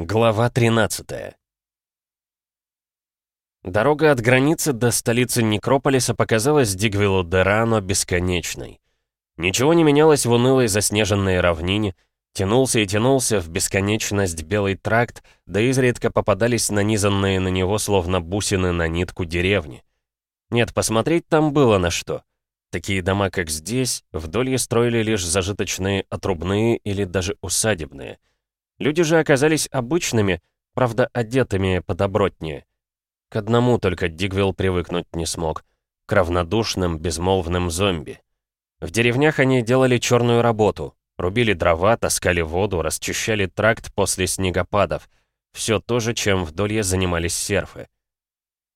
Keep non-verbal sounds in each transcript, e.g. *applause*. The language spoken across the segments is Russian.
Глава 13 Дорога от границы до столицы Некрополиса показалась Дигвиллу де Рано бесконечной. Ничего не менялось в унылой заснеженной равнине, тянулся и тянулся в бесконечность белый тракт, да изредка попадались нанизанные на него словно бусины на нитку деревни. Нет, посмотреть там было на что. Такие дома, как здесь, вдоль строили лишь зажиточные отрубные или даже усадебные — Люди же оказались обычными, правда, одетыми подобротнее. К одному только Дигвилл привыкнуть не смог. К равнодушным, безмолвным зомби. В деревнях они делали черную работу. Рубили дрова, таскали воду, расчищали тракт после снегопадов. Все то же, чем вдолье занимались серфы.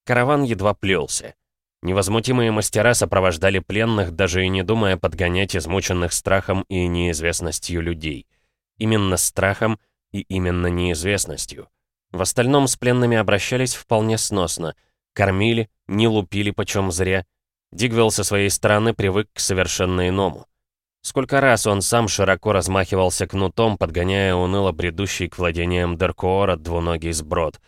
Караван едва плелся. Невозмутимые мастера сопровождали пленных, даже и не думая подгонять измученных страхом и неизвестностью людей. Именно страхом и именно неизвестностью. В остальном с пленными обращались вполне сносно. Кормили, не лупили почем зря. Дигвелл со своей стороны привык к совершенно иному. Сколько раз он сам широко размахивался кнутом, подгоняя уныло бредущий к владениям Деркоора двуногий сброд.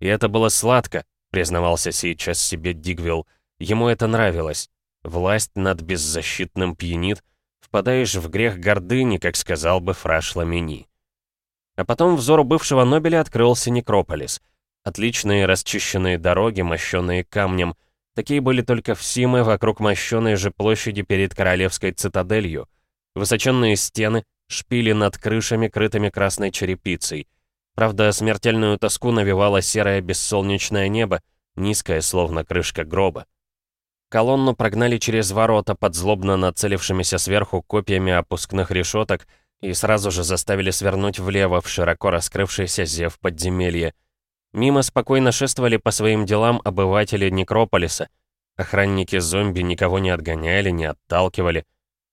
И это было сладко, признавался сейчас себе Дигвилл. Ему это нравилось. Власть над беззащитным пьянит. Впадаешь в грех гордыни, как сказал бы фраш Ламини. А потом взору бывшего Нобеля открылся некрополис. Отличные расчищенные дороги, мощенные камнем. Такие были только в Симе вокруг мощенной же площади перед королевской цитаделью. Высоченные стены, шпили над крышами, крытыми красной черепицей. Правда, смертельную тоску навевало серое бессолнечное небо, низкое, словно крышка гроба. Колонну прогнали через ворота под злобно нацелившимися сверху копьями опускных решеток, и сразу же заставили свернуть влево в широко раскрывшийся зев подземелья. Мимо спокойно шествовали по своим делам обыватели Некрополиса. Охранники зомби никого не отгоняли, не отталкивали.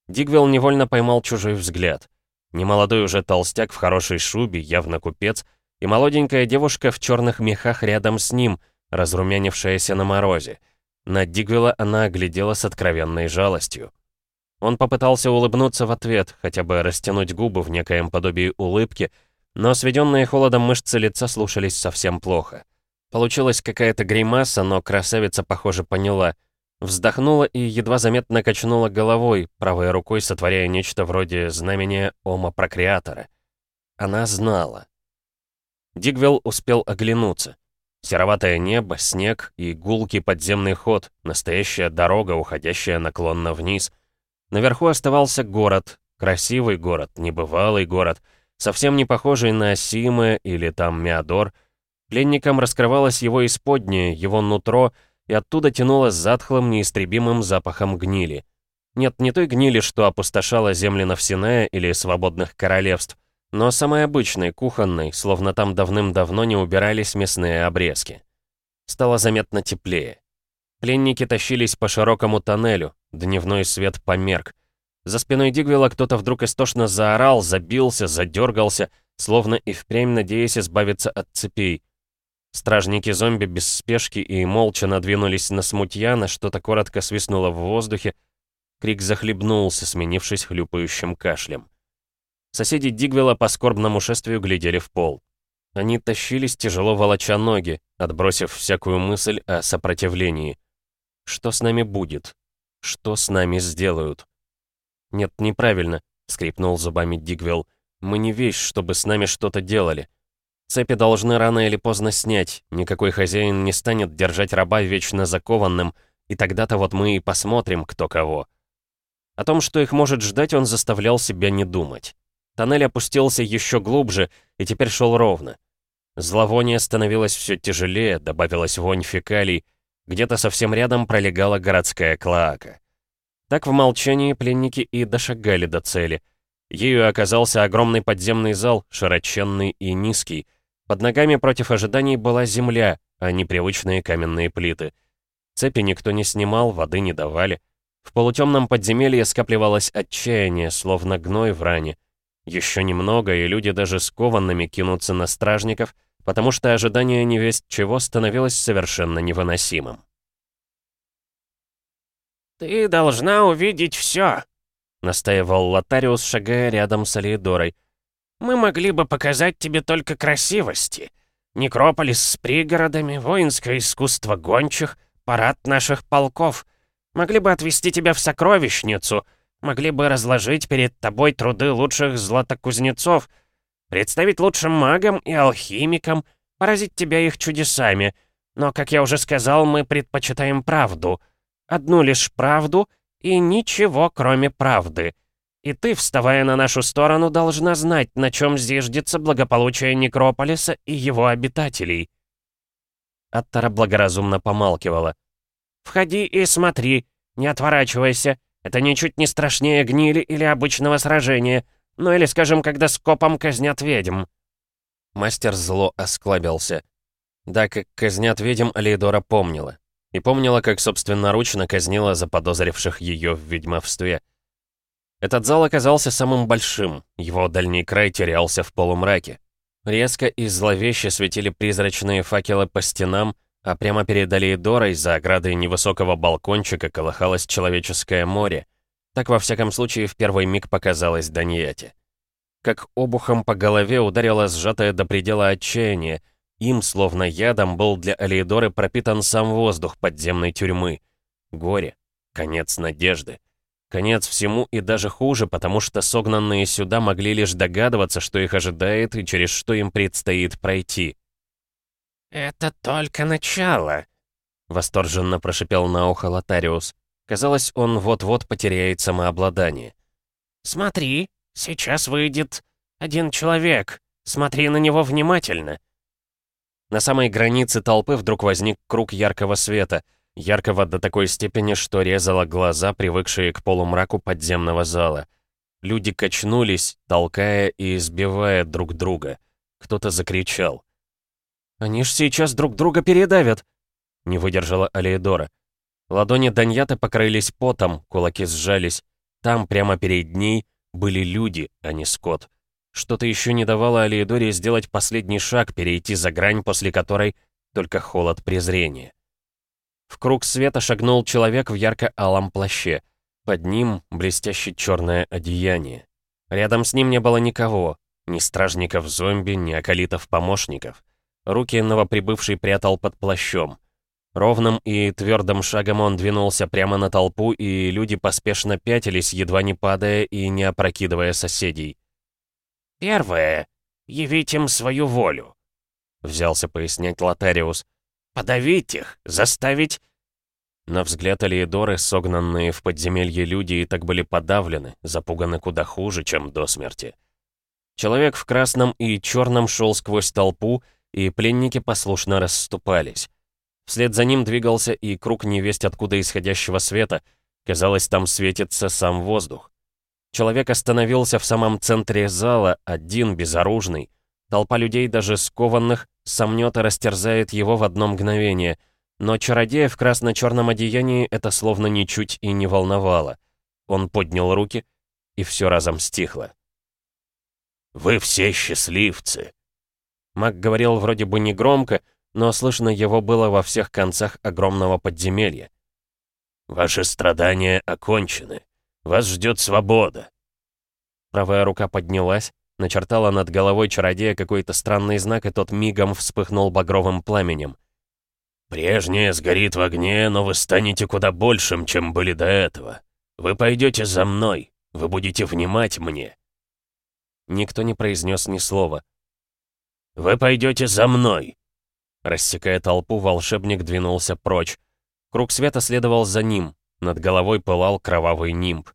Дигвелл невольно поймал чужой взгляд. Немолодой уже толстяк в хорошей шубе, явно купец, и молоденькая девушка в черных мехах рядом с ним, разрумянившаяся на морозе. На Дигвелла она оглядела с откровенной жалостью. Он попытался улыбнуться в ответ, хотя бы растянуть губы в некоем подобии улыбки, но сведенные холодом мышцы лица слушались совсем плохо. Получилась какая-то гримаса, но красавица, похоже, поняла. Вздохнула и едва заметно качнула головой, правой рукой сотворяя нечто вроде знамения Ома Прокреатора. Она знала. Дигвелл успел оглянуться. Сероватое небо, снег и гулкий подземный ход, настоящая дорога, уходящая наклонно вниз — Наверху оставался город, красивый город, небывалый город, совсем не похожий на Симы или там Миадор. Пленникам раскрывалось его исподнее, его нутро, и оттуда тянуло затхлым, неистребимым запахом гнили. Нет, не той гнили, что опустошала земли Навсиная или свободных королевств, но самой обычной, кухонной, словно там давным-давно не убирались мясные обрезки. Стало заметно теплее. Пленники тащились по широкому тоннелю, дневной свет померк. За спиной Дигвела кто-то вдруг истошно заорал, забился, задергался, словно и впрямь надеясь избавиться от цепей. Стражники-зомби без спешки и молча надвинулись на смутьяна, что-то коротко свистнуло в воздухе. Крик захлебнулся, сменившись хлюпающим кашлем. Соседи Дигвела по скорбному шествию глядели в пол. Они тащились, тяжело волоча ноги, отбросив всякую мысль о сопротивлении. Что с нами будет? Что с нами сделают? Нет, неправильно, скрипнул зубами Дигвелл. Мы не вещь, чтобы с нами что-то делали. Цепи должны рано или поздно снять. Никакой хозяин не станет держать раба вечно закованным, и тогда-то вот мы и посмотрим, кто кого. О том, что их может ждать, он заставлял себя не думать. Тоннель опустился еще глубже и теперь шел ровно. Зловоние становилось все тяжелее, добавилась вонь фекалий, где-то совсем рядом пролегала городская клоака. Так в молчании пленники и дошагали до цели. Ею оказался огромный подземный зал, широченный и низкий. Под ногами против ожиданий была земля, а не привычные каменные плиты. Цепи никто не снимал, воды не давали. В полутемном подземелье скапливалось отчаяние, словно гной в ране. Еще немного, и люди даже скованными кинутся на стражников, потому что ожидание невесть чего становилось совершенно невыносимым. «Ты должна увидеть все», — настаивал Лотариус, шагая рядом с Алиедорой. Мы могли бы показать тебе только красивости. Некрополис с пригородами, воинское искусство гончих, парад наших полков. Могли бы отвезти тебя в сокровищницу, могли бы разложить перед тобой труды лучших златокузнецов, представить лучшим магам и алхимикам, поразить тебя их чудесами. Но, как я уже сказал, мы предпочитаем правду. Одну лишь правду и ничего, кроме правды. И ты, вставая на нашу сторону, должна знать, на чем зиждется благополучие Некрополиса и его обитателей». Аттара благоразумно помалкивала. «Входи и смотри, не отворачивайся. Это ничуть не страшнее гнили или обычного сражения. Ну или, скажем, когда скопом казнят ведьм». Мастер зло осклабился. Да, как казнят ведьм, Алейдора помнила. И помнила, как собственноручно казнила заподозривших ее в ведьмовстве. Этот зал оказался самым большим, его дальний край терялся в полумраке. Резко и зловеще светили призрачные факелы по стенам, а прямо перед Алиедорой за оградой невысокого балкончика колыхалось человеческое море. Так, во всяком случае, в первый миг показалось Даньяте. Как обухом по голове ударило сжатое до предела отчаяние, им, словно ядом, был для Алиедоры пропитан сам воздух подземной тюрьмы. Горе, конец надежды. Конец всему и даже хуже, потому что согнанные сюда могли лишь догадываться, что их ожидает и через что им предстоит пройти. «Это только начало», — восторженно прошипел на ухо Лотариус. Казалось, он вот-вот потеряет самообладание. «Смотри, сейчас выйдет один человек. Смотри на него внимательно». На самой границе толпы вдруг возник круг яркого света — Яркого до такой степени, что резало глаза, привыкшие к полумраку подземного зала. Люди качнулись, толкая и избивая друг друга. Кто-то закричал. «Они ж сейчас друг друга передавят!» Не выдержала Алеидора. Ладони Даньята покрылись потом, кулаки сжались. Там, прямо перед ней, были люди, а не скот. Что-то еще не давало Алеидоре сделать последний шаг, перейти за грань, после которой только холод презрения. В круг света шагнул человек в ярко-алом плаще. Под ним блестяще черное одеяние. Рядом с ним не было никого. Ни стражников-зомби, ни околитов-помощников. Руки новоприбывший прятал под плащом. Ровным и твердым шагом он двинулся прямо на толпу, и люди поспешно пятились, едва не падая и не опрокидывая соседей. «Первое. Явить им свою волю», — взялся пояснять Лотариус. Подавить их, заставить...» На взгляд Алиедоры, согнанные в подземелье люди и так были подавлены, запуганы куда хуже, чем до смерти. Человек в красном и черном шел сквозь толпу, и пленники послушно расступались. Вслед за ним двигался и круг невесть откуда исходящего света. Казалось, там светится сам воздух. Человек остановился в самом центре зала, один, безоружный. Толпа людей, даже скованных, сомнет и растерзает его в одно мгновение. Но чародея в красно-черном одеянии это словно ничуть и не волновало. Он поднял руки, и все разом стихло. «Вы все счастливцы!» Маг говорил вроде бы негромко, но слышно его было во всех концах огромного подземелья. «Ваши страдания окончены. Вас ждет свобода». Правая рука поднялась, Начертала над головой чародея какой-то странный знак, и тот мигом вспыхнул багровым пламенем. «Прежнее сгорит в огне, но вы станете куда большим, чем были до этого. Вы пойдете за мной, вы будете внимать мне». Никто не произнес ни слова. «Вы пойдете за мной!» Рассекая толпу, волшебник двинулся прочь. Круг света следовал за ним. Над головой пылал кровавый нимб.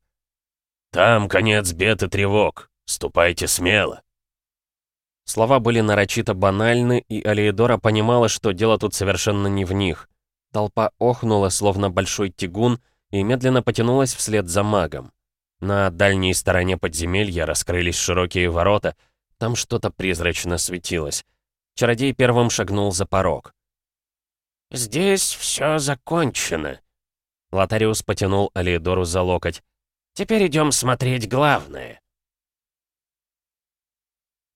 «Там конец бед и тревог. Ступайте смело!» Слова были нарочито банальны, и Алиедора понимала, что дело тут совершенно не в них. Толпа охнула, словно большой тягун, и медленно потянулась вслед за магом. На дальней стороне подземелья раскрылись широкие ворота, там что-то призрачно светилось. Чародей первым шагнул за порог. «Здесь все закончено», — Лотариус потянул Алиедору за локоть. «Теперь идем смотреть главное».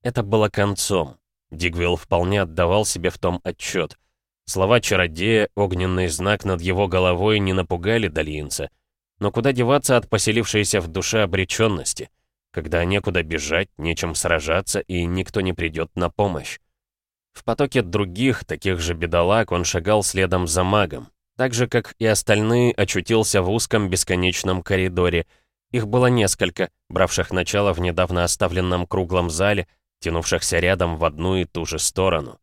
Это было концом. Дигвилл вполне отдавал себе в том отчет. Слова чародея, огненный знак над его головой не напугали долинца. Но куда деваться от поселившейся в душе обреченности? когда некуда бежать, нечем сражаться и никто не придет на помощь. В потоке других, таких же бедолаг, он шагал следом за магом. Так же, как и остальные, очутился в узком бесконечном коридоре. Их было несколько, бравших начало в недавно оставленном круглом зале, тянувшихся рядом в одну и ту же сторону.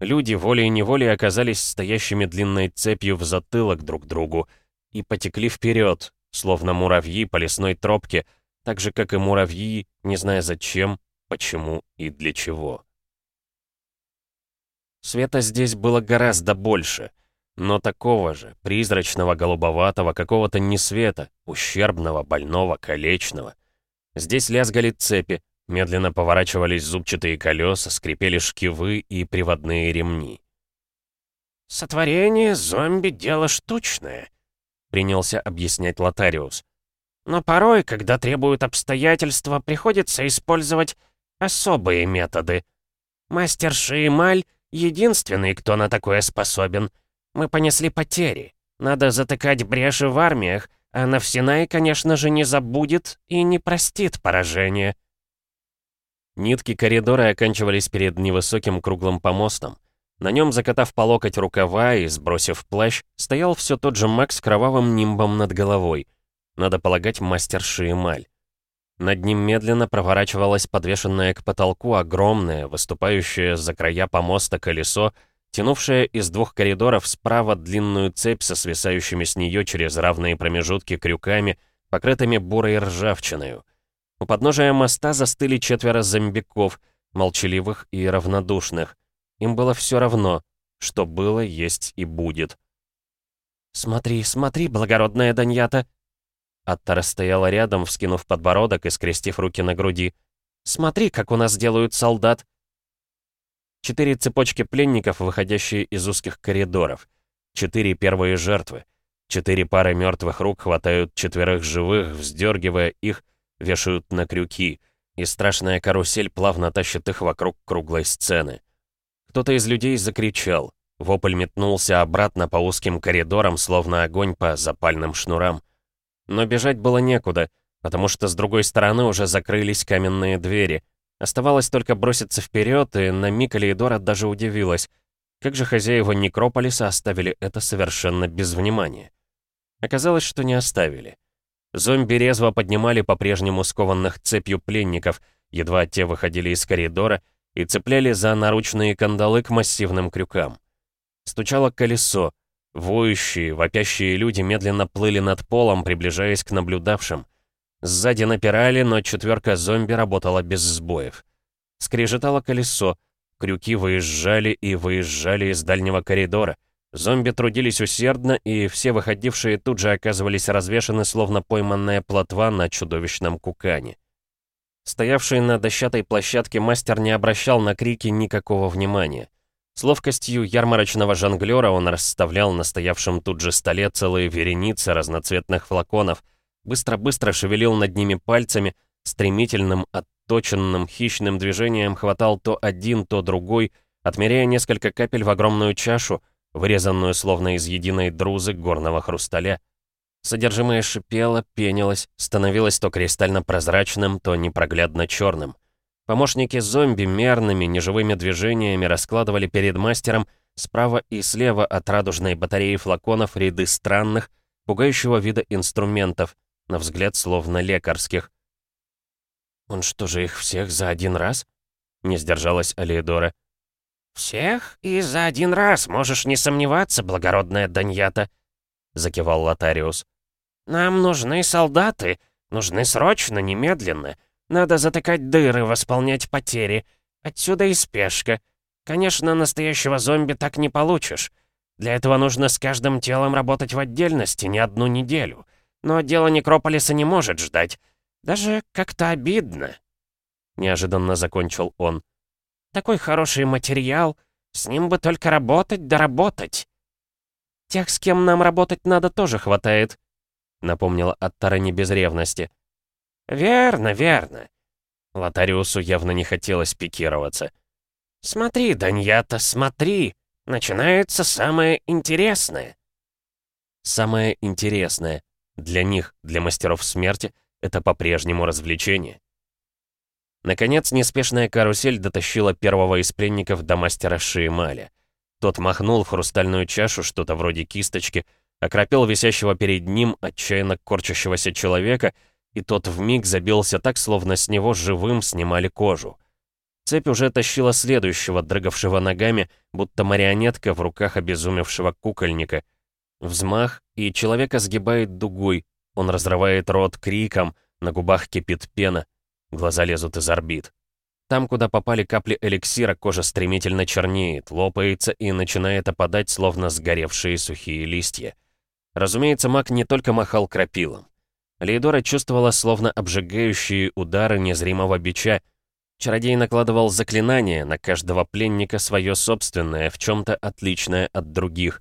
Люди волей-неволей оказались стоящими длинной цепью в затылок друг другу и потекли вперед, словно муравьи по лесной тропке, так же, как и муравьи, не зная зачем, почему и для чего. Света здесь было гораздо больше, но такого же, призрачного, голубоватого, какого-то несвета, ущербного, больного, колечного. Здесь лязгали цепи, медленно поворачивались зубчатые колеса, скрипели шкивы и приводные ремни. «Сотворение зомби — дело штучное», — принялся объяснять Лотариус. «Но порой, когда требуют обстоятельства, приходится использовать особые методы. Мастер Шиемаль Единственный, кто на такое способен. Мы понесли потери. Надо затыкать бреши в армиях, а Навсинай, конечно же, не забудет и не простит поражение. Нитки коридора оканчивались перед невысоким круглым помостом. На нем, закатав по локоть рукава и сбросив плащ, стоял все тот же Макс с кровавым нимбом над головой. Надо полагать, мастер Шиемаль. Над ним медленно проворачивалось подвешенное к потолку огромное, выступающее за края помоста колесо, тянувшее из двух коридоров справа длинную цепь со свисающими с нее через равные промежутки крюками, покрытыми бурой ржавчиной. У подножия моста застыли четверо зомбиков, молчаливых и равнодушных. Им было все равно, что было, есть и будет. «Смотри, смотри, благородная Даньята!» Аттара стояла рядом, вскинув подбородок и скрестив руки на груди. «Смотри, как у нас делают солдат!» Четыре цепочки пленников, выходящие из узких коридоров. Четыре первые жертвы. Четыре пары мертвых рук хватают четверых живых, вздергивая их, вешают на крюки, и страшная карусель плавно тащит их вокруг круглой сцены. Кто-то из людей закричал. Вопль метнулся обратно по узким коридорам, словно огонь по запальным шнурам. Но бежать было некуда, потому что с другой стороны уже закрылись каменные двери. Оставалось только броситься вперед, и на миг Алиедора даже удивилась. Как же хозяева Некрополиса оставили это совершенно без внимания? Оказалось, что не оставили. Зомби резво поднимали по-прежнему скованных цепью пленников, едва те выходили из коридора, и цепляли за наручные кандалы к массивным крюкам. Стучало колесо, Воющие, вопящие люди медленно плыли над полом, приближаясь к наблюдавшим. Сзади напирали, но четверка зомби работала без сбоев. Скрежетало колесо, крюки выезжали и выезжали из дальнего коридора. Зомби трудились усердно, и все выходившие тут же оказывались развешаны, словно пойманная плотва на чудовищном кукане. Стоявший на дощатой площадке мастер не обращал на крики никакого внимания. С ловкостью ярмарочного жонглера он расставлял на стоявшем тут же столе целые вереницы разноцветных флаконов, быстро-быстро шевелил над ними пальцами, стремительным, отточенным, хищным движением хватал то один, то другой, отмеряя несколько капель в огромную чашу, вырезанную словно из единой друзы горного хрусталя. Содержимое шипело, пенилось, становилось то кристально-прозрачным, то непроглядно черным. Помощники зомби мерными, неживыми движениями раскладывали перед мастером справа и слева от радужной батареи флаконов ряды странных, пугающего вида инструментов, на взгляд словно лекарских. «Он что же их всех за один раз?» — не сдержалась Алиедора. «Всех и за один раз, можешь не сомневаться, благородная Даньята», — закивал Лотариус. «Нам нужны солдаты, нужны срочно, немедленно. Надо затыкать дыры, восполнять потери. Отсюда и спешка. Конечно, настоящего зомби так не получишь. Для этого нужно с каждым телом работать в отдельности не одну неделю. Но дело Некрополиса не может ждать. Даже как-то обидно. Неожиданно закончил он. Такой хороший материал. С ним бы только работать да работать. Тех, с кем нам работать надо, тоже хватает. Напомнила Аттара не без ревности. «Верно, верно». Лотариусу явно не хотелось пикироваться. «Смотри, Даньята, смотри! Начинается самое интересное!» Самое интересное. Для них, для мастеров смерти, это по-прежнему развлечение. Наконец, неспешная карусель дотащила первого из пленников до мастера Шиемаля. Тот махнул в хрустальную чашу что-то вроде кисточки, окропил висящего перед ним отчаянно корчащегося человека, и тот вмиг забился так, словно с него живым снимали кожу. Цепь уже тащила следующего, дрыгавшего ногами, будто марионетка в руках обезумевшего кукольника. Взмах, и человека сгибает дугой, он разрывает рот криком, на губах кипит пена, глаза лезут из орбит. Там, куда попали капли эликсира, кожа стремительно чернеет, лопается и начинает опадать, словно сгоревшие сухие листья. Разумеется, маг не только махал крапилом. Лейдора чувствовала словно обжигающие удары незримого бича. Чародей накладывал заклинание на каждого пленника свое собственное, в чем-то отличное от других.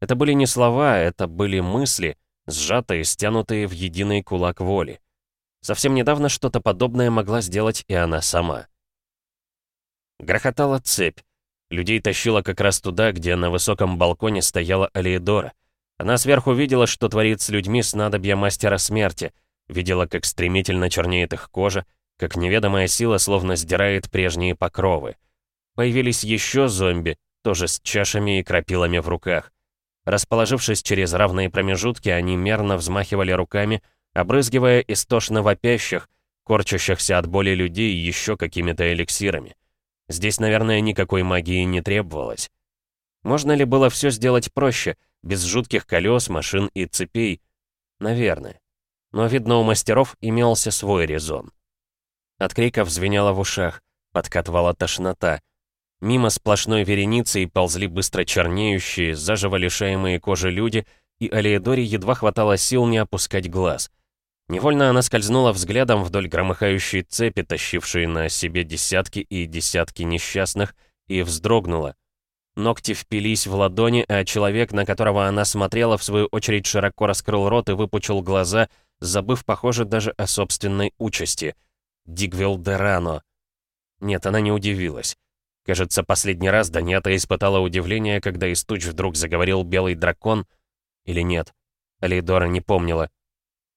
Это были не слова, это были мысли, сжатые, стянутые в единый кулак воли. Совсем недавно что-то подобное могла сделать и она сама. Грохотала цепь. Людей тащила как раз туда, где на высоком балконе стояла Алиедора. Она сверху видела, что творит с людьми снадобья мастера смерти, видела, как стремительно чернеет их кожа, как неведомая сила словно сдирает прежние покровы. Появились еще зомби, тоже с чашами и крапилами в руках. Расположившись через равные промежутки, они мерно взмахивали руками, обрызгивая истошно вопящих, корчащихся от боли людей еще какими-то эликсирами. Здесь, наверное, никакой магии не требовалось. Можно ли было все сделать проще, без жутких колес, машин и цепей? Наверное. Но, видно, у мастеров имелся свой резон. От криков звенело в ушах, подкатывала тошнота. Мимо сплошной вереницей ползли быстро чернеющие, заживо лишаемые кожи люди, и Алиэдоре едва хватало сил не опускать глаз. Невольно она скользнула взглядом вдоль громыхающей цепи, тащившей на себе десятки и десятки несчастных, и вздрогнула. Ногти впились в ладони, а человек, на которого она смотрела, в свою очередь широко раскрыл рот и выпучил глаза, забыв, похоже, даже о собственной участи. Дигвилл Дерано. Нет, она не удивилась. Кажется, последний раз Даньята испытала удивление, когда из туч вдруг заговорил белый дракон. Или нет? Алидора не помнила.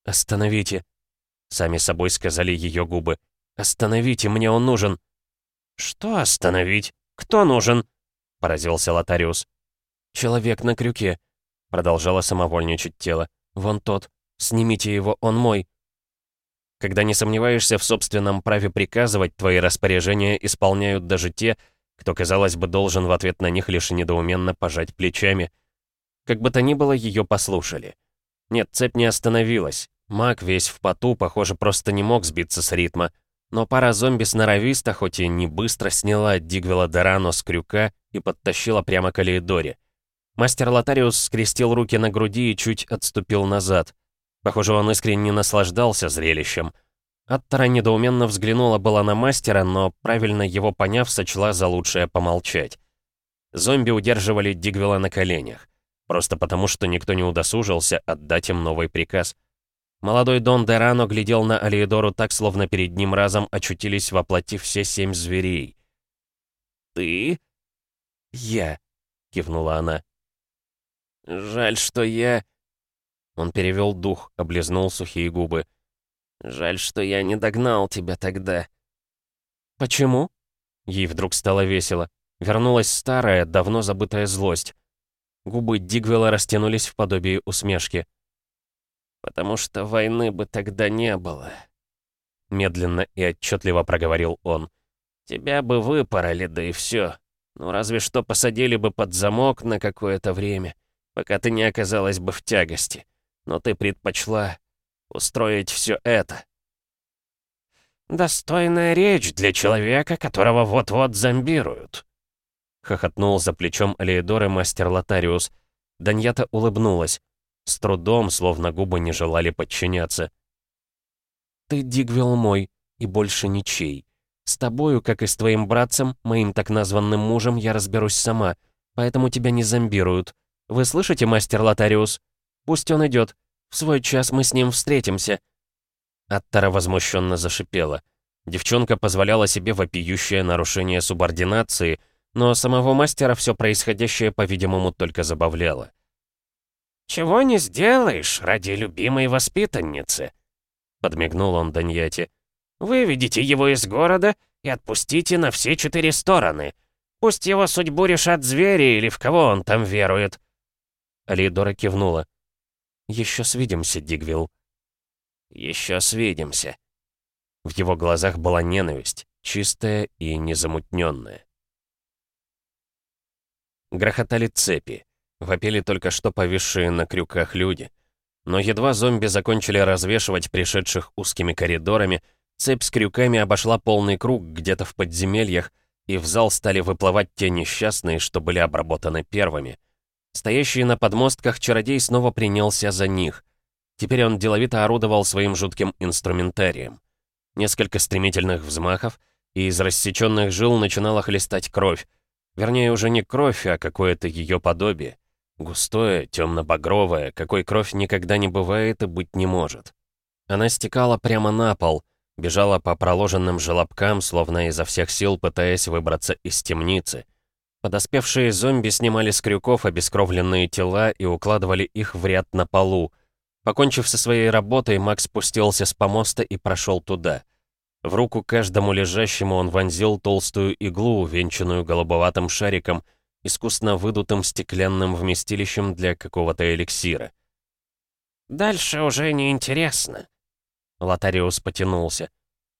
«Остановите!» Сами собой сказали ее губы. «Остановите, мне он нужен!» «Что остановить? Кто нужен?» — поразился Лотариус. «Человек на крюке», — продолжало самовольничать тело. «Вон тот. Снимите его, он мой». Когда не сомневаешься в собственном праве приказывать, твои распоряжения исполняют даже те, кто, казалось бы, должен в ответ на них лишь недоуменно пожать плечами. Как бы то ни было, ее послушали. Нет, цепь не остановилась. Маг весь в поту, похоже, просто не мог сбиться с ритма. Но пара зомби сноровиста, хоть и не быстро, сняла Дигвела Дорано с крюка и подтащила прямо к Алиэдоре. Мастер Лотариус скрестил руки на груди и чуть отступил назад. Похоже, он искренне наслаждался зрелищем. Аттара недоуменно взглянула была на мастера, но, правильно его поняв, сочла за лучшее помолчать. Зомби удерживали Дигвела на коленях. Просто потому, что никто не удосужился отдать им новый приказ. Молодой Дон Дерано глядел на Алиедору так, словно перед ним разом очутились воплоти все семь зверей. «Ты?» «Я», — кивнула она. «Жаль, что я...» Он перевел дух, облизнул сухие губы. «Жаль, что я не догнал тебя тогда». «Почему?» Ей вдруг стало весело. Вернулась старая, давно забытая злость. Губы Дигвела растянулись в подобии усмешки. «Потому что войны бы тогда не было», — медленно и отчетливо проговорил он. «Тебя бы выпороли, да и все. Ну, разве что посадили бы под замок на какое-то время, пока ты не оказалась бы в тягости. Но ты предпочла устроить все это». «Достойная речь для человека, которого вот-вот зомбируют», — хохотнул за плечом Алиэдоры мастер Лотариус. Даньята улыбнулась. С трудом, словно губы не желали подчиняться. «Ты, Дигвилл мой, и больше ничей. С тобою, как и с твоим братцем, моим так названным мужем, я разберусь сама, поэтому тебя не зомбируют. Вы слышите, мастер Лотариус? Пусть он идет. В свой час мы с ним встретимся». Аттара возмущенно зашипела. Девчонка позволяла себе вопиющее нарушение субординации, но самого мастера все происходящее, по-видимому, только забавляло. «Чего не сделаешь ради любимой воспитанницы?» Подмигнул он Даньяте. Выведите его из города и отпустите на все четыре стороны. Пусть его судьбу решат звери или в кого он там верует». Алидора кивнула. «Еще свидимся, Дигвилл». «Еще свидимся». В его глазах была ненависть, чистая и незамутненная. Грохотали цепи. Вопили только что повисшие на крюках люди. Но едва зомби закончили развешивать пришедших узкими коридорами, цепь с крюками обошла полный круг где-то в подземельях, и в зал стали выплывать те несчастные, что были обработаны первыми. Стоящий на подмостках чародей снова принялся за них. Теперь он деловито орудовал своим жутким инструментарием. Несколько стремительных взмахов, и из рассеченных жил начинала хлестать кровь. Вернее, уже не кровь, а какое-то ее подобие. Густое, темно-багровое, какой кровь никогда не бывает и быть не может. Она стекала прямо на пол, бежала по проложенным желобкам, словно изо всех сил пытаясь выбраться из темницы. Подоспевшие зомби снимали с крюков обескровленные тела и укладывали их в ряд на полу. Покончив со своей работой, Макс спустился с помоста и прошел туда. В руку каждому лежащему он вонзил толстую иглу, венчанную голубоватым шариком — искусно выдутым стеклянным вместилищем для какого-то эликсира. «Дальше уже неинтересно». Лотариус потянулся.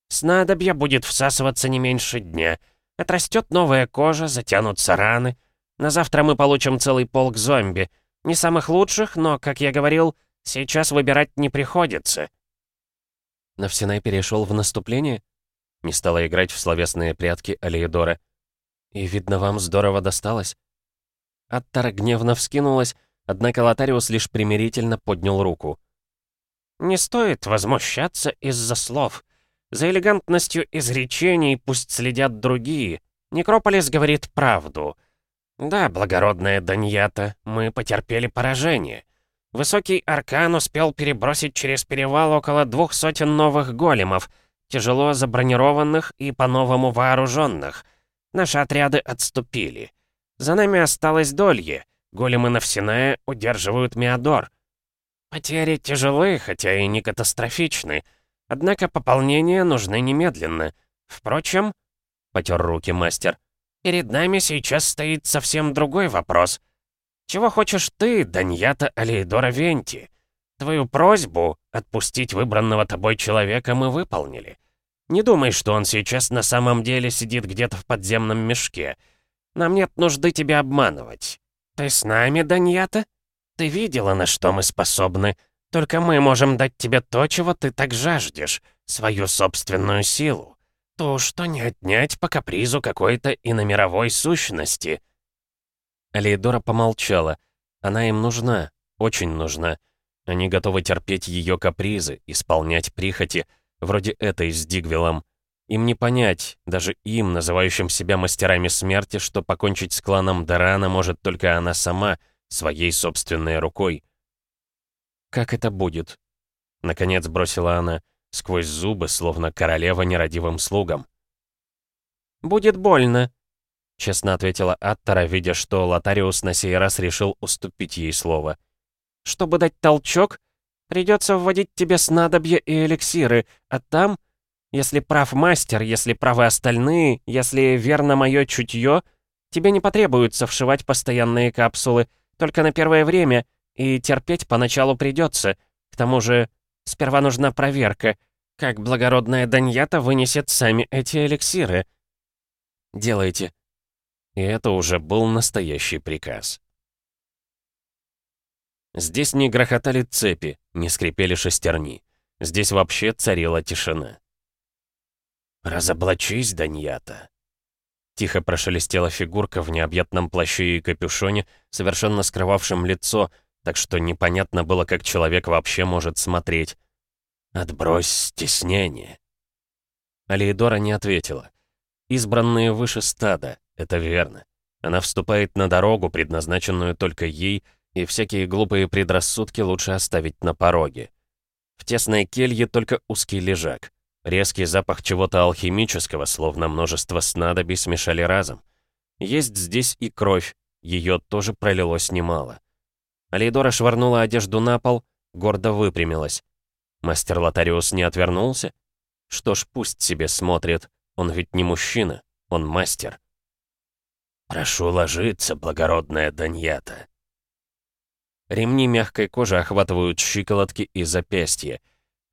«Снадобье будет всасываться не меньше дня. Отрастет новая кожа, затянутся раны. На завтра мы получим целый полк зомби. Не самых лучших, но, как я говорил, сейчас выбирать не приходится». Навсенай перешел в наступление? Не стала играть в словесные прятки Алиедора. «И, видно, вам здорово досталось?» Аттара гневно вскинулась, однако Лотариус лишь примирительно поднял руку. «Не стоит возмущаться из-за слов. За элегантностью изречений пусть следят другие. Некрополис говорит правду. Да, благородная Даньята, мы потерпели поражение. Высокий аркан успел перебросить через перевал около двух сотен новых големов, тяжело забронированных и по-новому вооруженных — Наши отряды отступили. За нами осталось Долье. Големы Навсиная удерживают Миадор. Потери тяжелы, хотя и не катастрофичны. Однако пополнения нужны немедленно. Впрочем, — потер руки мастер, — перед нами сейчас стоит совсем другой вопрос. Чего хочешь ты, Даньята Алейдора Венти? Твою просьбу отпустить выбранного тобой человека мы выполнили. Не думай, что он сейчас на самом деле сидит где-то в подземном мешке. Нам нет нужды тебя обманывать. Ты с нами, Даньята? Ты видела, на что мы способны. Только мы можем дать тебе то, чего ты так жаждешь, свою собственную силу. То, что не отнять по капризу какой-то иномировой сущности». Алейдора помолчала. Она им нужна, очень нужна. Они готовы терпеть ее капризы, исполнять прихоти, вроде этой с Дигвиллом. Им не понять, даже им, называющим себя мастерами смерти, что покончить с кланом Дарана может только она сама, своей собственной рукой. «Как это будет?» Наконец бросила она, сквозь зубы, словно королева нерадивым слугам. «Будет больно», — честно ответила Аттара, видя, что Лотариус на сей раз решил уступить ей слово. «Чтобы дать толчок, Придется вводить тебе снадобья и эликсиры, а там, если прав мастер, если правы остальные, если верно мое чутье, тебе не потребуется вшивать постоянные капсулы, только на первое время, и терпеть поначалу придется. К тому же, сперва нужна проверка, как благородная Даньята вынесет сами эти эликсиры. Делайте. И это уже был настоящий приказ. Здесь не грохотали цепи, не скрипели шестерни. Здесь вообще царила тишина. «Разоблачись, Даньята!» Тихо прошелестела фигурка в необъятном плаще и капюшоне, совершенно скрывавшем лицо, так что непонятно было, как человек вообще может смотреть. «Отбрось стеснение!» Алиедора не ответила. Избранные выше стада, это верно. Она вступает на дорогу, предназначенную только ей, и всякие глупые предрассудки лучше оставить на пороге. В тесной келье только узкий лежак. Резкий запах чего-то алхимического, словно множество снадобий смешали разом. Есть здесь и кровь, ее тоже пролилось немало. Алейдора швырнула одежду на пол, гордо выпрямилась. Мастер Лотариус не отвернулся? Что ж, пусть себе смотрит. Он ведь не мужчина, он мастер. «Прошу ложиться, благородная Даньята». Ремни мягкой кожи охватывают щиколотки и запястья.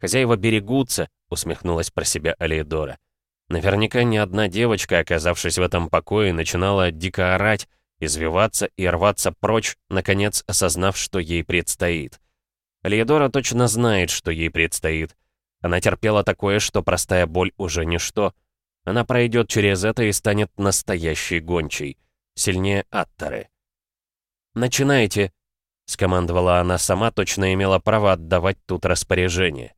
«Хозяева берегутся», — усмехнулась про себя Алиедора. Наверняка ни одна девочка, оказавшись в этом покое, начинала дико орать, извиваться и рваться прочь, наконец осознав, что ей предстоит. Алиедора точно знает, что ей предстоит. Она терпела такое, что простая боль уже ничто. Она пройдет через это и станет настоящей гончей. Сильнее Аттары. «Начинайте!» — скомандовала она сама, точно имела право отдавать тут распоряжение.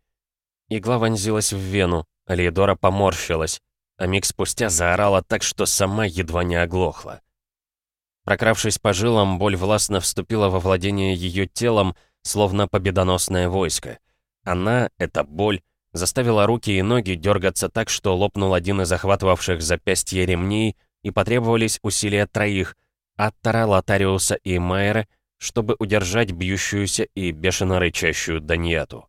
Игла вонзилась в вену, Алиедора поморщилась, а миг спустя заорала так, что сама едва не оглохла. Прокравшись по жилам, боль властно вступила во владение ее телом, словно победоносное войско. Она, эта боль, заставила руки и ноги дергаться так, что лопнул один из захватывавших запястье ремней, и потребовались усилия троих — Аттара, Лотариуса и Майера, чтобы удержать бьющуюся и бешено рычащую Даньяту.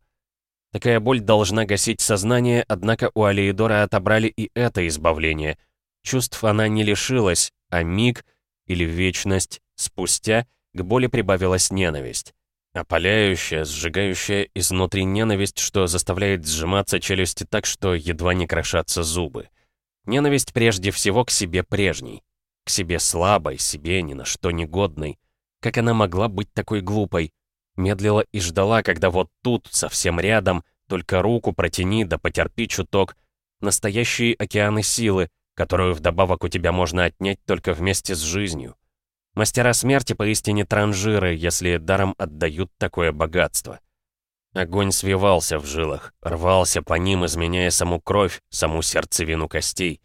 Такая боль должна гасить сознание, однако у Алиидора отобрали и это избавление. Чувств она не лишилась, а миг или вечность спустя к боли прибавилась ненависть. Опаляющая, сжигающая изнутри ненависть, что заставляет сжиматься челюсти так, что едва не крошатся зубы. Ненависть прежде всего к себе прежней. К себе слабой, себе ни на что негодной. Как она могла быть такой глупой? Медлила и ждала, когда вот тут, совсем рядом, только руку протяни да потерпи чуток. Настоящие океаны силы, которую вдобавок у тебя можно отнять только вместе с жизнью. Мастера смерти поистине транжиры, если даром отдают такое богатство. Огонь свивался в жилах, рвался по ним, изменяя саму кровь, саму сердцевину костей.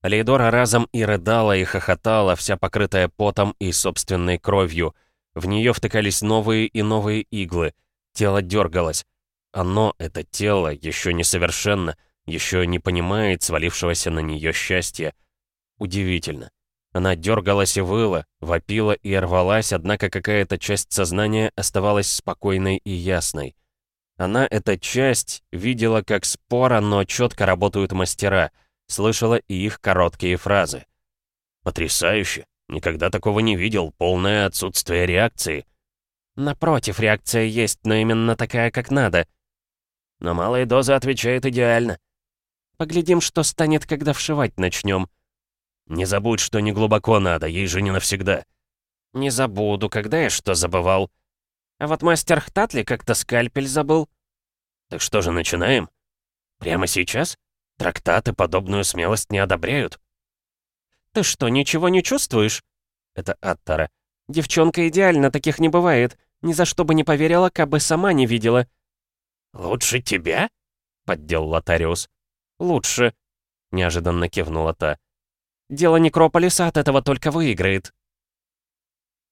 Алейдора разом и рыдала, и хохотала, вся покрытая потом и собственной кровью — в нее втыкались новые и новые иглы. Тело дергалось. Оно, это тело, еще несовершенно, еще не понимает свалившегося на нее счастья. Удивительно. Она дергалась и выла, вопила и рвалась, однако какая-то часть сознания оставалась спокойной и ясной. Она, эта часть, видела, как спора, но четко работают мастера, слышала и их короткие фразы. «Потрясающе! Никогда такого не видел, полное отсутствие реакции. Напротив, реакция есть, но именно такая, как надо. Но малая доза отвечает идеально. Поглядим, что станет, когда вшивать начнем. Не забудь, что не глубоко надо, ей же не навсегда. Не забуду, когда я что забывал. А вот мастер Хтатли как-то скальпель забыл. Так что же, начинаем? Прямо сейчас? Трактаты подобную смелость не одобряют. «Ты что, ничего не чувствуешь?» Это Аттара. «Девчонка идеально, таких не бывает. Ни за что бы не поверила, кабы сама не видела». «Лучше тебя?» — поддел Лотариус. «Лучше», — неожиданно кивнула та. «Дело Некрополиса от этого только выиграет».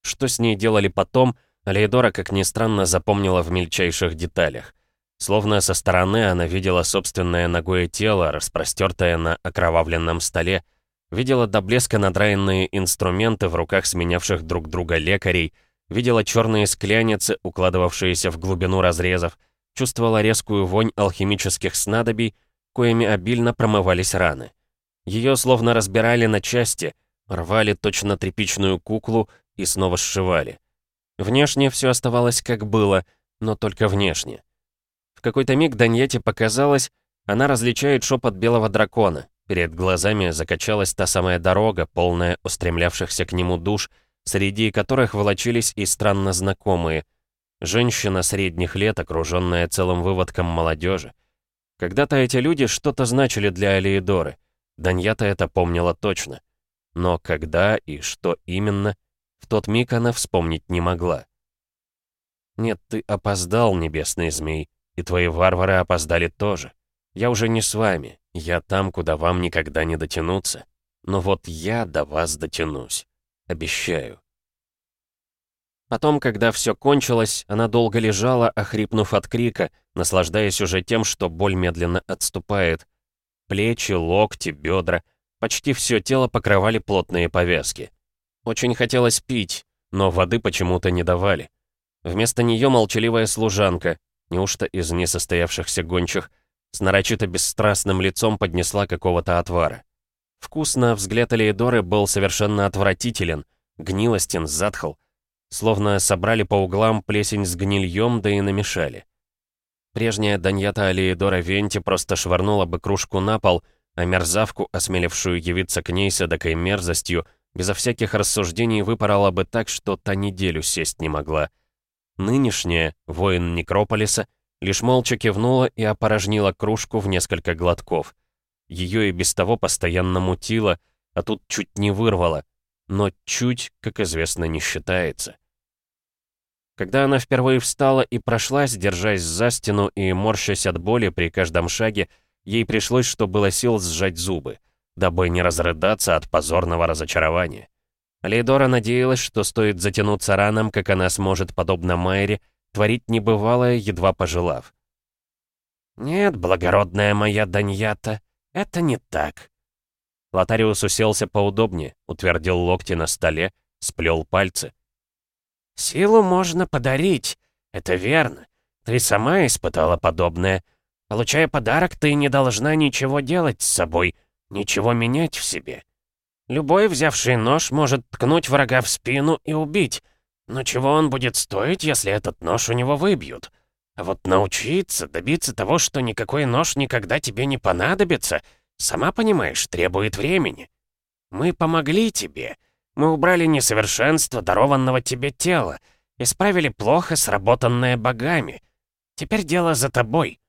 Что с ней делали потом, Алейдора, как ни странно, запомнила в мельчайших деталях. Словно со стороны она видела собственное ногое тело, распростертое на окровавленном столе, Видела до блеска надраенные инструменты в руках сменявших друг друга лекарей, видела черные скляницы, укладывавшиеся в глубину разрезов, чувствовала резкую вонь алхимических снадобий, коими обильно промывались раны. Ее словно разбирали на части, рвали точно тряпичную куклу и снова сшивали. Внешне все оставалось как было, но только внешне. В какой-то миг Даньете показалось, она различает шепот белого дракона, Перед глазами закачалась та самая дорога, полная устремлявшихся к нему душ, среди которых волочились и странно знакомые. Женщина средних лет, окруженная целым выводком молодежи. Когда-то эти люди что-то значили для Алиедоры. Даньята это помнила точно. Но когда и что именно, в тот миг она вспомнить не могла. «Нет, ты опоздал, небесный змей, и твои варвары опоздали тоже. Я уже не с вами, я там, куда вам никогда не дотянуться. Но вот я до вас дотянусь. Обещаю. Потом, когда все кончилось, она долго лежала, охрипнув от крика, наслаждаясь уже тем, что боль медленно отступает. Плечи, локти, бедра, почти все тело покрывали плотные повязки. Очень хотелось пить, но воды почему-то не давали. Вместо нее молчаливая служанка, неужто из несостоявшихся гончих, С нарочито бесстрастным лицом поднесла какого-то отвара. Вкус на взгляд Элеидоры был совершенно отвратителен, гнилостен, затхл. Словно собрали по углам плесень с гнильем, да и намешали. Прежняя Даньята Алиедора Венти просто швырнула бы кружку на пол, а мерзавку, осмелившую явиться к ней с эдакой мерзостью, безо всяких рассуждений выпорола бы так, что та неделю сесть не могла. Нынешняя, воин Некрополиса, лишь молча кивнула и опорожнила кружку в несколько глотков. Ее и без того постоянно мутило, а тут чуть не вырвало. Но чуть, как известно, не считается. Когда она впервые встала и прошлась, держась за стену и морщась от боли при каждом шаге, ей пришлось, что было сил, сжать зубы, дабы не разрыдаться от позорного разочарования. Лейдора надеялась, что стоит затянуться раном, как она сможет, подобно Майре, творить небывалое, едва пожелав. «Нет, благородная моя Даньята, это не так». Лотариус уселся поудобнее, утвердил локти на столе, сплел пальцы. «Силу можно подарить, это верно. Ты сама испытала подобное. Получая подарок, ты не должна ничего делать с собой, ничего менять в себе. Любой, взявший нож, может ткнуть врага в спину и убить. Но чего он будет стоить, если этот нож у него выбьют? А вот научиться, добиться того, что никакой нож никогда тебе не понадобится, сама понимаешь, требует времени. Мы помогли тебе, мы убрали несовершенство дарованного тебе тела, исправили плохо сработанное богами. Теперь дело за тобой.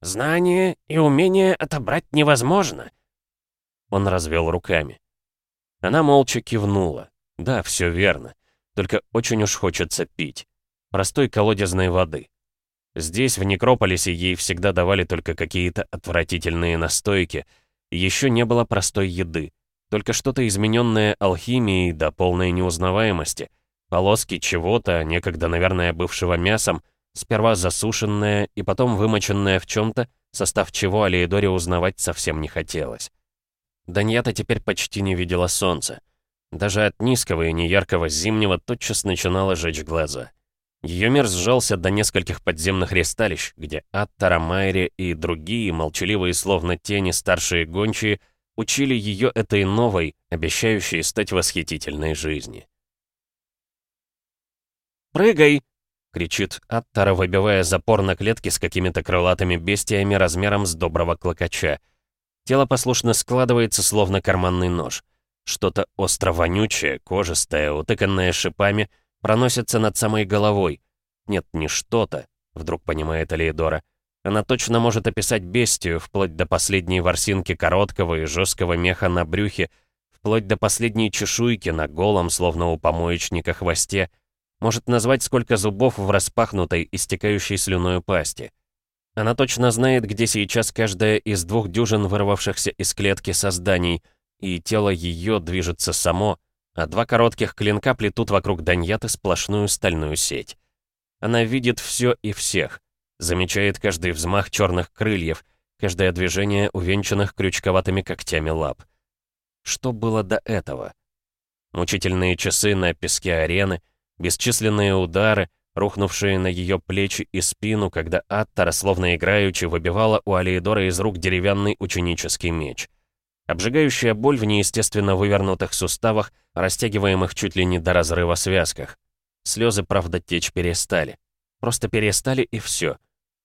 Знание и умение отобрать невозможно». Он развел руками. Она молча кивнула. Да, все верно. Только очень уж хочется пить. Простой колодезной воды. Здесь, в Некрополисе, ей всегда давали только какие-то отвратительные настойки. Еще не было простой еды. Только что-то измененное алхимией до полной неузнаваемости. Полоски чего-то, некогда, наверное, бывшего мясом, сперва засушенное и потом вымоченное в чем-то, состав чего Алиэдоре узнавать совсем не хотелось. Даньята теперь почти не видела солнца. Даже от низкого и неяркого зимнего тотчас начинало жечь глаза. Ее мир сжался до нескольких подземных ресталищ, где Аттара, Майри и другие, молчаливые словно тени старшие гончие, учили ее этой новой, обещающей стать восхитительной жизни. «Прыгай!» — кричит Аттара, выбивая запор на клетке с какими-то крылатыми бестиями размером с доброго клокоча. Тело послушно складывается, словно карманный нож. Что-то остро-вонючее, кожистое, утыканное шипами, проносится над самой головой. Нет, не что-то, вдруг понимает Алиедора. Она точно может описать бестию, вплоть до последней ворсинки короткого и жесткого меха на брюхе, вплоть до последней чешуйки на голом, словно у помоечника, хвосте. Может назвать, сколько зубов в распахнутой, истекающей слюною пасти. Она точно знает, где сейчас каждая из двух дюжин вырвавшихся из клетки созданий, и тело ее движется само, а два коротких клинка плетут вокруг Даньяты сплошную стальную сеть. Она видит все и всех, Замечает каждый взмах черных крыльев, каждое движение увенчанных крючковатыми когтями лап. Что было до этого? Мучительные часы на песке арены, бесчисленные удары, рухнувшие на ее плечи и спину, когда Аттара, словно играючи, выбивала у Алиедора из рук деревянный ученический меч. Обжигающая боль в неестественно вывернутых суставах, растягиваемых чуть ли не до разрыва связках. Слезы, правда, течь перестали. Просто перестали и все.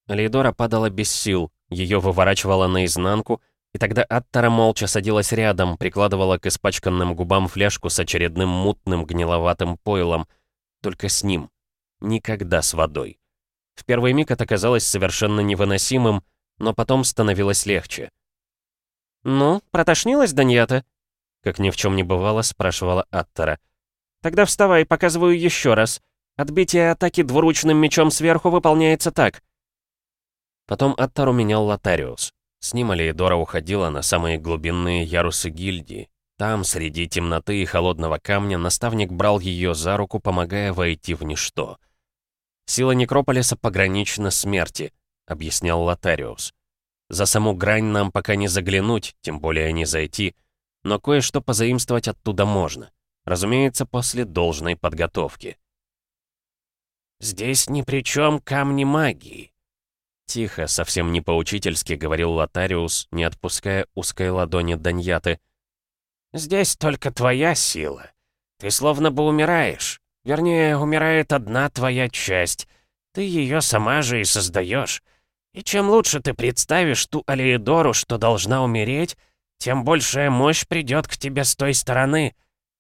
Лейдора падала без сил, ее выворачивало наизнанку, и тогда Аттара молча садилась рядом, прикладывала к испачканным губам фляжку с очередным мутным гниловатым пойлом. Только с ним. Никогда с водой. В первый миг это казалось совершенно невыносимым, но потом становилось легче. «Ну, протошнилась, Даньята?» Как ни в чем не бывало, спрашивала Аттара. «Тогда вставай, показываю еще раз. Отбитие атаки двуручным мечом сверху выполняется так. Потом Аттару менял Лотариус. С ним Алиедора уходила на самые глубинные ярусы гильдии. Там, среди темноты и холодного камня, наставник брал ее за руку, помогая войти в ничто. «Сила Некрополиса погранична смерти», — объяснял Лотариус. «За саму грань нам пока не заглянуть, тем более не зайти, но кое-что позаимствовать оттуда можно. Разумеется, после должной подготовки». «Здесь ни при чем камни магии», Тихо, совсем не поучительски, говорил Лотариус, не отпуская узкой ладони Даньяты. «Здесь только твоя сила. Ты словно бы умираешь. Вернее, умирает одна твоя часть. Ты ее сама же и создаешь. И чем лучше ты представишь ту Алиедору, что должна умереть, тем большая мощь придет к тебе с той стороны.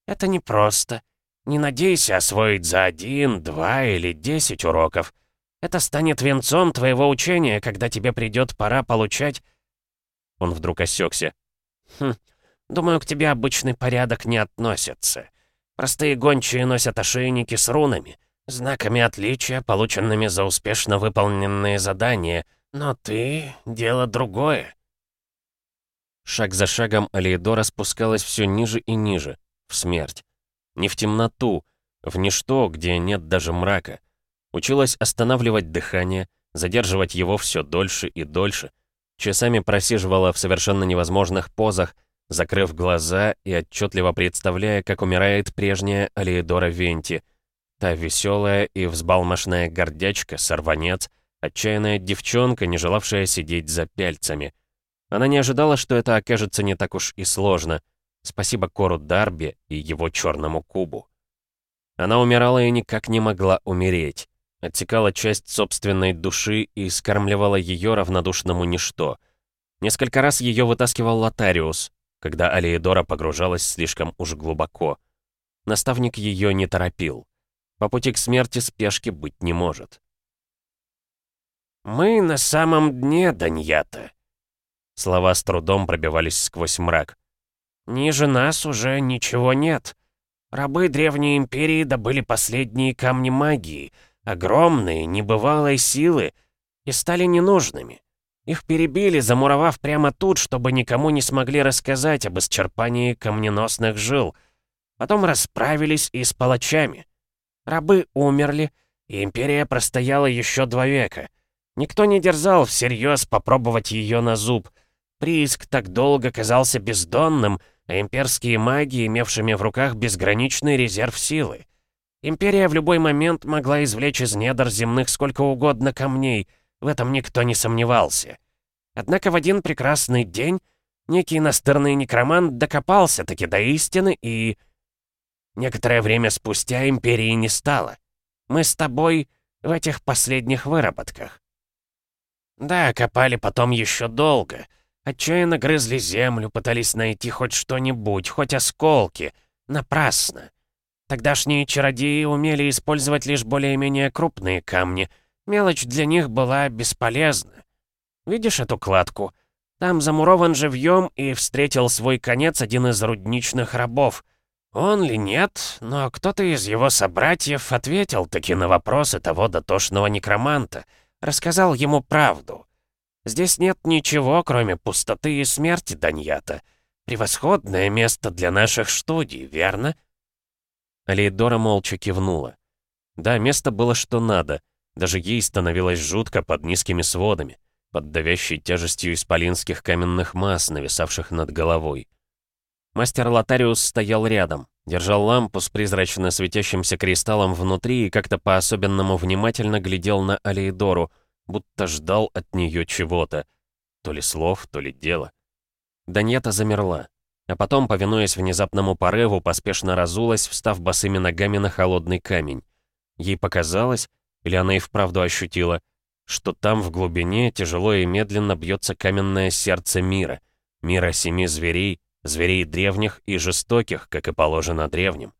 Это непросто. Не надейся освоить за один, два или десять уроков. Это станет венцом твоего учения, когда тебе придет пора получать...» Он вдруг осекся. «Хм, думаю, к тебе обычный порядок не относится. Простые гончие носят ошейники с рунами, знаками отличия, полученными за успешно выполненные задания, но ты — дело другое». Шаг за шагом Алиедора спускалась все ниже и ниже, в смерть. Не в темноту, в ничто, где нет даже мрака. Училась останавливать дыхание, задерживать его все дольше и дольше. Часами просиживала в совершенно невозможных позах, закрыв глаза и отчетливо представляя, как умирает прежняя Алиедора Венти. Та веселая и взбалмошная гордячка, сорванец, отчаянная девчонка, не желавшая сидеть за пяльцами. Она не ожидала, что это окажется не так уж и сложно. Спасибо Кору Дарби и его черному кубу. Она умирала и никак не могла умереть отсекала часть собственной души и скармливала ее равнодушному ничто. Несколько раз ее вытаскивал Лотариус, когда Алиедора погружалась слишком уж глубоко. Наставник ее не торопил. По пути к смерти спешки быть не может. «Мы на самом дне, Даньята!» Слова с трудом пробивались сквозь мрак. «Ниже нас уже ничего нет. Рабы Древней Империи добыли последние камни магии — огромные, небывалой силы, и стали ненужными. Их перебили, замуровав прямо тут, чтобы никому не смогли рассказать об исчерпании камненосных жил. Потом расправились и с палачами. Рабы умерли, и империя простояла еще два века. Никто не дерзал всерьез попробовать ее на зуб. Прииск так долго казался бездонным, а имперские маги, имевшими в руках безграничный резерв силы. Империя в любой момент могла извлечь из недр земных сколько угодно камней, в этом никто не сомневался. Однако в один прекрасный день некий настырный некромант докопался таки до истины и... Некоторое время спустя Империи не стало. Мы с тобой в этих последних выработках. Да, копали потом еще долго. Отчаянно грызли землю, пытались найти хоть что-нибудь, хоть осколки. Напрасно. Тогдашние чародеи умели использовать лишь более-менее крупные камни. Мелочь для них была бесполезна. Видишь эту кладку? Там замурован живьем и встретил свой конец один из рудничных рабов. Он ли нет, но кто-то из его собратьев ответил таки на вопросы того дотошного некроманта, рассказал ему правду. Здесь нет ничего, кроме пустоты и смерти Даньята. Превосходное место для наших студий, верно? Алейдора молча кивнула. Да, место было что надо. Даже ей становилось жутко под низкими сводами, под давящей тяжестью исполинских каменных масс, нависавших над головой. Мастер Лотариус стоял рядом, держал лампу с призрачно светящимся кристаллом внутри и как-то по-особенному внимательно глядел на Алейдору, будто ждал от нее чего-то. То ли слов, то ли дело. Даньята замерла а потом, повинуясь внезапному порыву, поспешно разулась, встав босыми ногами на холодный камень. Ей показалось, или она и вправду ощутила, что там в глубине тяжело и медленно бьется каменное сердце мира, мира семи зверей, зверей древних и жестоких, как и положено древним.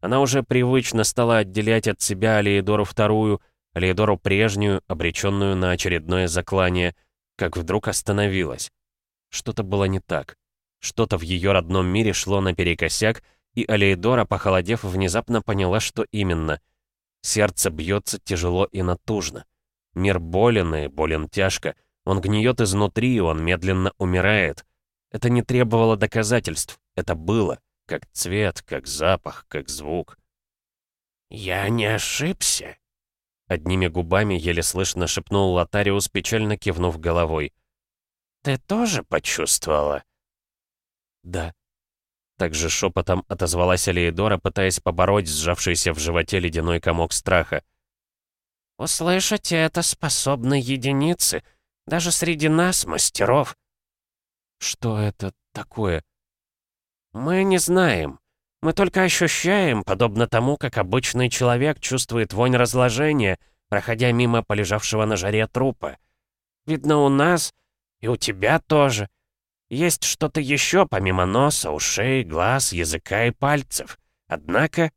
Она уже привычно стала отделять от себя Алиедору вторую, Алиедору прежнюю, обреченную на очередное заклание, как вдруг остановилась. Что-то было не так. Что-то в ее родном мире шло наперекосяк, и Алейдора, похолодев, внезапно поняла, что именно. Сердце бьется тяжело и натужно. Мир болен и болен тяжко. Он гниет изнутри, он медленно умирает. Это не требовало доказательств. Это было. Как цвет, как запах, как звук. «Я не ошибся», — одними губами еле слышно шепнул Лотариус, печально кивнув головой. «Ты тоже почувствовала?» «Да». Также шепотом отозвалась Алиедора, пытаясь побороть сжавшийся в животе ледяной комок страха. Услышать это способны единицы, даже среди нас, мастеров. Что это такое? Мы не знаем. Мы только ощущаем, подобно тому, как обычный человек чувствует вонь разложения, проходя мимо полежавшего на жаре трупа. Видно, у нас, и у тебя тоже, есть что-то еще помимо носа, ушей, глаз, языка и пальцев. Однако...»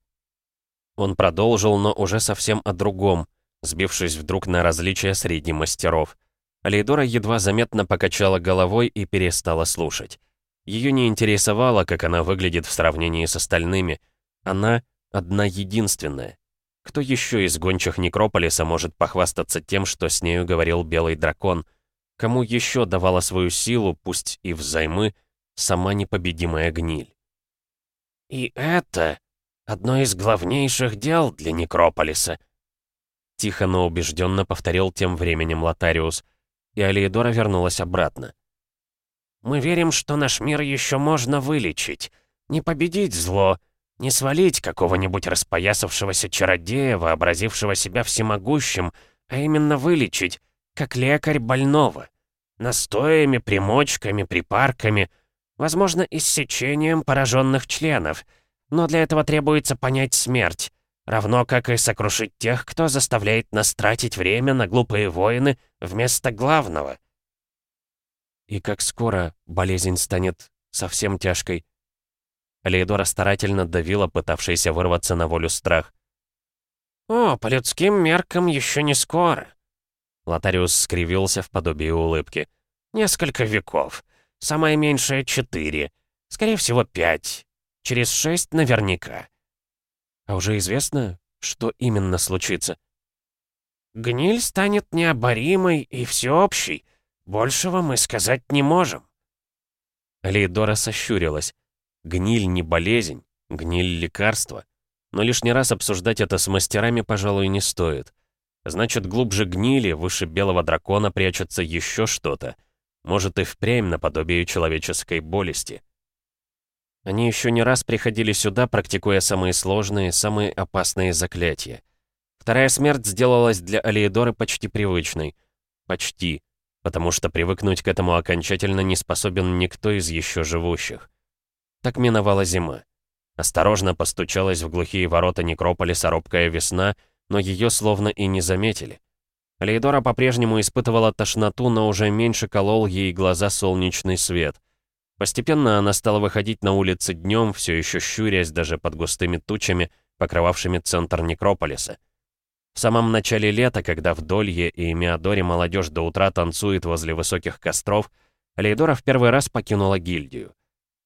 Он продолжил, но уже совсем о другом, сбившись вдруг на различия среди мастеров. Алейдора едва заметно покачала головой и перестала слушать. Ее не интересовало, как она выглядит в сравнении с остальными. Она одна единственная. Кто еще из гончих Некрополиса может похвастаться тем, что с нею говорил Белый Дракон? Кому еще давала свою силу, пусть и взаймы, сама непобедимая гниль? «И это одно из главнейших дел для Некрополиса», Тихо, но убежденно повторил тем временем Лотариус, и Алиедора вернулась обратно. Мы верим, что наш мир еще можно вылечить. Не победить зло, не свалить какого-нибудь распоясавшегося чародея, вообразившего себя всемогущим, а именно вылечить, как лекарь больного. Настоями, примочками, припарками, возможно, иссечением пораженных членов. Но для этого требуется понять смерть, равно как и сокрушить тех, кто заставляет нас тратить время на глупые войны вместо главного — и как скоро болезнь станет совсем тяжкой. Леидора старательно давила пытавшийся вырваться на волю страх. «О, по людским меркам еще не скоро». Лотариус скривился в подобии улыбки. «Несколько веков. Самое меньшее — четыре. Скорее всего, пять. Через шесть наверняка». «А уже известно, что именно случится?» «Гниль станет необоримой и всеобщей. Большего мы сказать не можем». Лейдора сощурилась. Гниль не болезнь, гниль лекарство. Но лишний раз обсуждать это с мастерами, пожалуй, не стоит. Значит, глубже гнили, выше белого дракона прячется еще что-то. Может, и впрямь наподобие человеческой болести. Они еще не раз приходили сюда, практикуя самые сложные, самые опасные заклятия. Вторая смерть сделалась для Алиедоры почти привычной. Почти потому что привыкнуть к этому окончательно не способен никто из еще живущих. Так миновала зима. Осторожно постучалась в глухие ворота некрополиса робкая весна, но ее словно и не заметили. Лейдора по-прежнему испытывала тошноту, но уже меньше колол ей глаза солнечный свет. Постепенно она стала выходить на улицы днем, все еще щурясь даже под густыми тучами, покрывавшими центр некрополиса. В самом начале лета, когда в Долье и Миадоре молодежь до утра танцует возле высоких костров, Лейдора в первый раз покинула гильдию.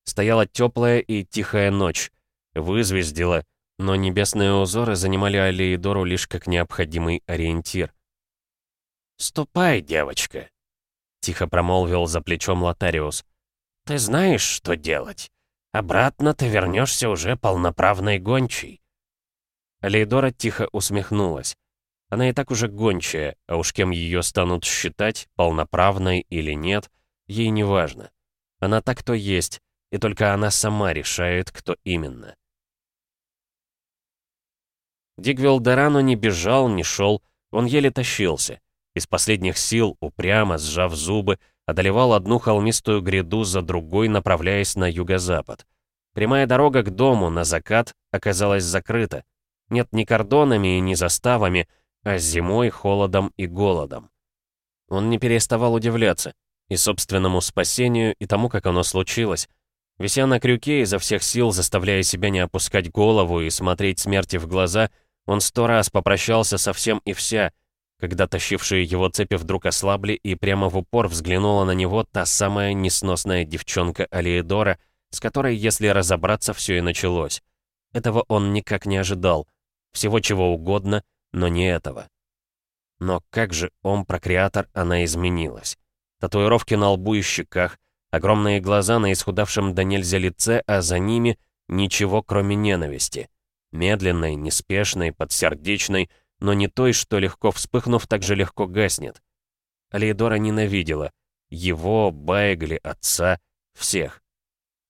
Стояла теплая и тихая ночь. Вызвездила, но небесные узоры занимали Алеидору лишь как необходимый ориентир. «Ступай, девочка», — тихо промолвил за плечом Лотариус. «Ты знаешь, что делать. Обратно ты вернешься уже полноправной гончей». Лейдора тихо усмехнулась. Она и так уже гончая, а уж кем ее станут считать, полноправной или нет, ей не важно. Она так кто есть, и только она сама решает, кто именно. Дигвилл Дорану не бежал, не шел, он еле тащился. Из последних сил, упрямо, сжав зубы, одолевал одну холмистую гряду за другой, направляясь на юго-запад. Прямая дорога к дому, на закат, оказалась закрыта. Нет ни кордонами и ни заставами, а зимой, холодом и голодом. Он не переставал удивляться и собственному спасению, и тому, как оно случилось. Вися на крюке, изо всех сил заставляя себя не опускать голову и смотреть смерти в глаза, он сто раз попрощался со всем и вся, когда тащившие его цепи вдруг ослабли, и прямо в упор взглянула на него та самая несносная девчонка Алиедора, с которой, если разобраться, все и началось. Этого он никак не ожидал. Всего чего угодно, но не этого. Но как же ом-прокреатор она изменилась. Татуировки на лбу и щеках, огромные глаза на исхудавшем до нельзя лице, а за ними ничего кроме ненависти. Медленной, неспешной, подсердечной, но не той, что легко вспыхнув, так же легко гаснет. Алиедора ненавидела. Его, Байгли, отца, всех.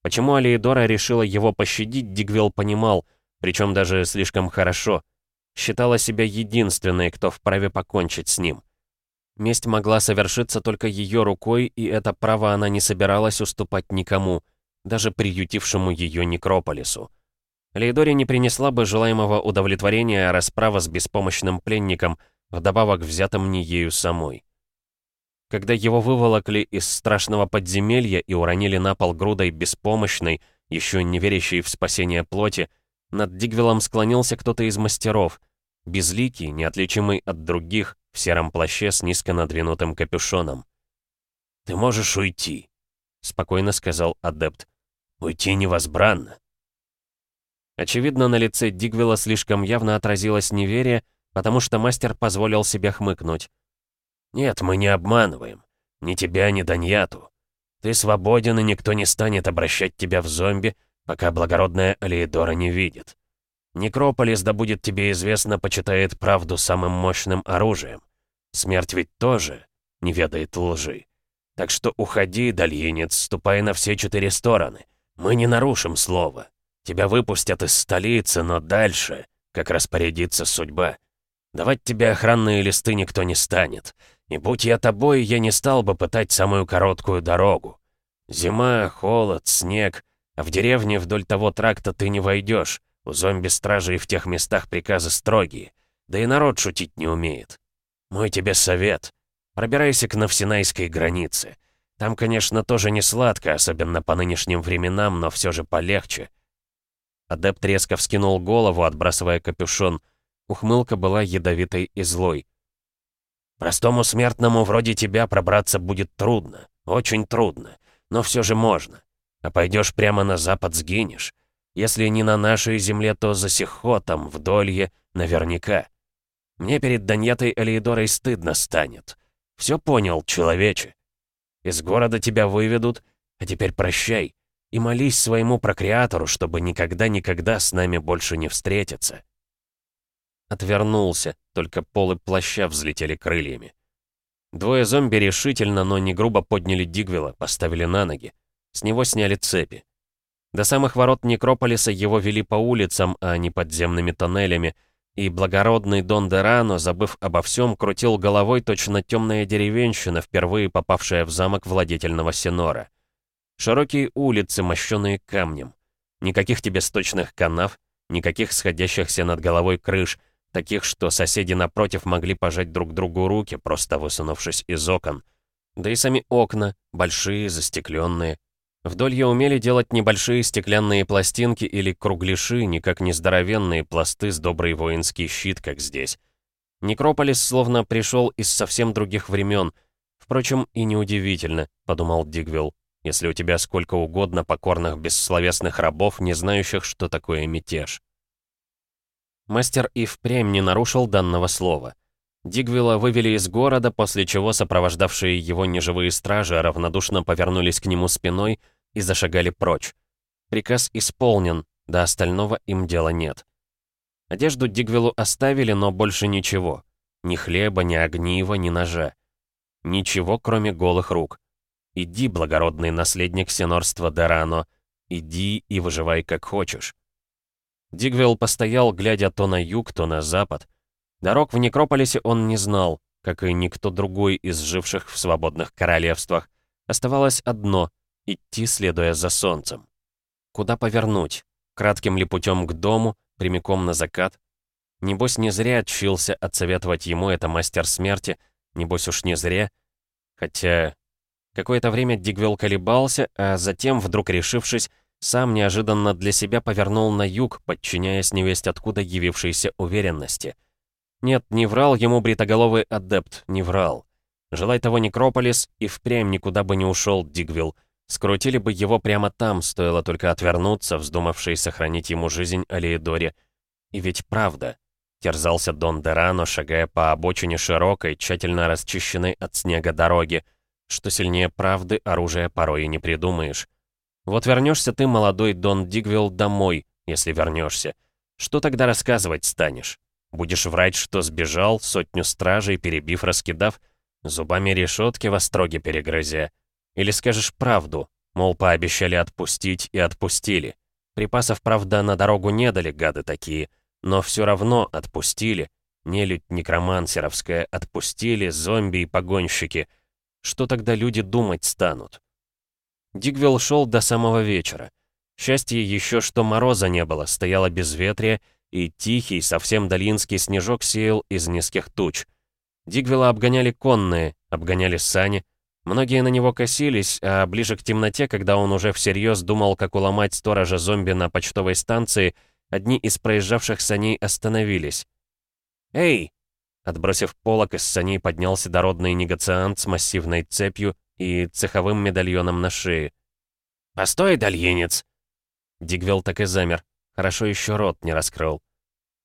Почему Алиедора решила его пощадить, Дигвилл понимал, причем даже слишком хорошо. считала себя единственной, кто вправе покончить с ним. Месть могла совершиться только ее рукой, и это право она не собиралась уступать никому, даже приютившему ее некрополису. Лейдори не принесла бы желаемого удовлетворения расправа с беспомощным пленником, вдобавок взятым не ею самой. Когда его выволокли из страшного подземелья и уронили на пол грудой беспомощной, еще не верящей в спасение плоти, над Дигвиллом склонился кто-то из мастеров, безликий, неотличимый от других, в сером плаще с низко надвинутым капюшоном. «Ты можешь уйти», — спокойно сказал адепт. «Уйти невозбранно». Очевидно, на лице Дигвилла слишком явно отразилось неверие, потому что мастер позволил себе хмыкнуть. «Нет, мы не обманываем. Ни тебя, ни Даньяту. Ты свободен, и никто не станет обращать тебя в зомби, пока благородная Алиедора не видит. Некрополис, да будет тебе известно, почитает правду самым мощным оружием. Смерть ведь тоже не ведает лжи. Так что уходи, дальенец, ступай на все четыре стороны. Мы не нарушим слова. Тебя выпустят из столицы, но дальше, как распорядится судьба. Давать тебе охранные листы никто не станет. И будь я тобой, я не стал бы пытать самую короткую дорогу. Зима, холод, снег, а в деревне вдоль того тракта ты не войдешь. У зомби-стражей в тех местах приказы строгие. Да и народ шутить не умеет. Мой тебе совет. Пробирайся к Навсинайской границе. Там, конечно, тоже не сладко, особенно по нынешним временам, но все же полегче. Адепт резко вскинул голову, отбрасывая капюшон. Ухмылка была ядовитой и злой. «Простому смертному вроде тебя пробраться будет трудно, очень трудно, но все же можно. А пойдешь прямо на запад, сгинешь. Если не на нашей земле, то за Сихотом, в Долье, наверняка. Мне перед Даньятой Элеидорой стыдно станет. Все понял, человече. Из города тебя выведут, а теперь прощай. И молись своему прокреатору, чтобы никогда-никогда с нами больше не встретиться. Отвернулся, только полы плаща взлетели крыльями. Двое зомби решительно, но не грубо подняли Дигвела, поставили на ноги. С него сняли цепи. До самых ворот Некрополиса его вели по улицам, а не подземными тоннелями, и благородный Дон Дерано, забыв обо всем, крутил головой точно темная деревенщина, впервые попавшая в замок владетельного Синора. Широкие улицы, мощенные камнем. Никаких тебе сточных канав, никаких сходящихся над головой крыш, таких, что соседи напротив могли пожать друг другу руки, просто высунувшись из окон. Да и сами окна, большие, застекленные, Вдоль я умели делать небольшие стеклянные пластинки или кругляши, никак не здоровенные пласты с добрый воинский щит, как здесь. Некрополис словно пришел из совсем других времен. Впрочем, и неудивительно, подумал Дигвилл, если у тебя сколько угодно покорных бессловесных рабов, не знающих, что такое мятеж. Мастер и впрямь не нарушил данного слова. Дигвилла вывели из города, после чего сопровождавшие его неживые стражи равнодушно повернулись к нему спиной и зашагали прочь. Приказ исполнен, до остального им дела нет. Одежду Дигвиллу оставили, но больше ничего. Ни хлеба, ни огнива, ни ножа. Ничего, кроме голых рук. Иди, благородный наследник сенорства Дерано, иди и выживай как хочешь. Дигвилл постоял, глядя то на юг, то на запад, Дорог в Некрополисе он не знал, как и никто другой из живших в свободных королевствах. Оставалось одно — идти, следуя за солнцем. Куда повернуть? Кратким ли путем к дому, прямиком на закат? Небось, не зря отчился отсоветовать ему это мастер смерти, небось уж не зря. Хотя... Какое-то время Дигвелл колебался, а затем, вдруг решившись, сам неожиданно для себя повернул на юг, подчиняясь невесть откуда явившейся уверенности — нет, не врал ему бритоголовый адепт, не врал. Желай того Некрополис, и впрямь никуда бы не ушел Дигвилл. Скрутили бы его прямо там, стоило только отвернуться, вздумавший сохранить ему жизнь Алиэдоре. И ведь правда. Терзался Дон Дерано, шагая по обочине широкой, тщательно расчищенной от снега дороги. Что сильнее правды, оружия порой и не придумаешь. Вот вернешься ты, молодой Дон Дигвилл, домой, если вернешься. Что тогда рассказывать станешь? Будешь врать, что сбежал, сотню стражей перебив, раскидав, зубами решетки во строге перегрызя. Или скажешь правду, мол, пообещали отпустить и отпустили. Припасов, правда, на дорогу не дали, гады такие. но все равно отпустили. Нелюдь некромансеровская отпустили, зомби и погонщики. Что тогда люди думать станут? Дигвилл шел до самого вечера. Счастье еще, что мороза не было, стояло безветрие, и тихий, совсем долинский снежок сеял из низких туч. Дигвилла обгоняли конные, обгоняли сани. Многие на него косились, а ближе к темноте, когда он уже всерьез думал, как уломать сторожа зомби на почтовой станции, одни из проезжавших саней остановились. «Эй!» Отбросив полок, из саней поднялся дородный негациант с массивной цепью и цеховым медальоном на шее. «Постой, дальенец!» Дигвилл так и замер. Хорошо еще рот не раскрыл.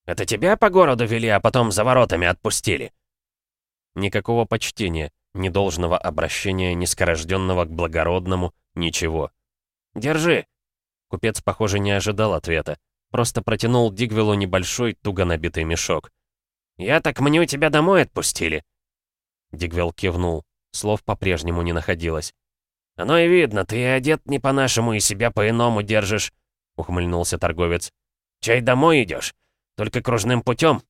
«Это тебя по городу вели, а потом за воротами отпустили?» Никакого почтения, ни должного обращения, ни скорожденного к благородному, ничего. «Держи!» Купец, похоже, не ожидал ответа. Просто протянул Дигвиллу небольшой, туго набитый мешок. «Я так мню, тебя домой отпустили!» Дигвилл кивнул. Слов по-прежнему не находилось. «Оно и видно, ты одет не по-нашему и себя по-иному держишь», — ухмыльнулся торговец. «Чай домой идешь? Только кружным путем?»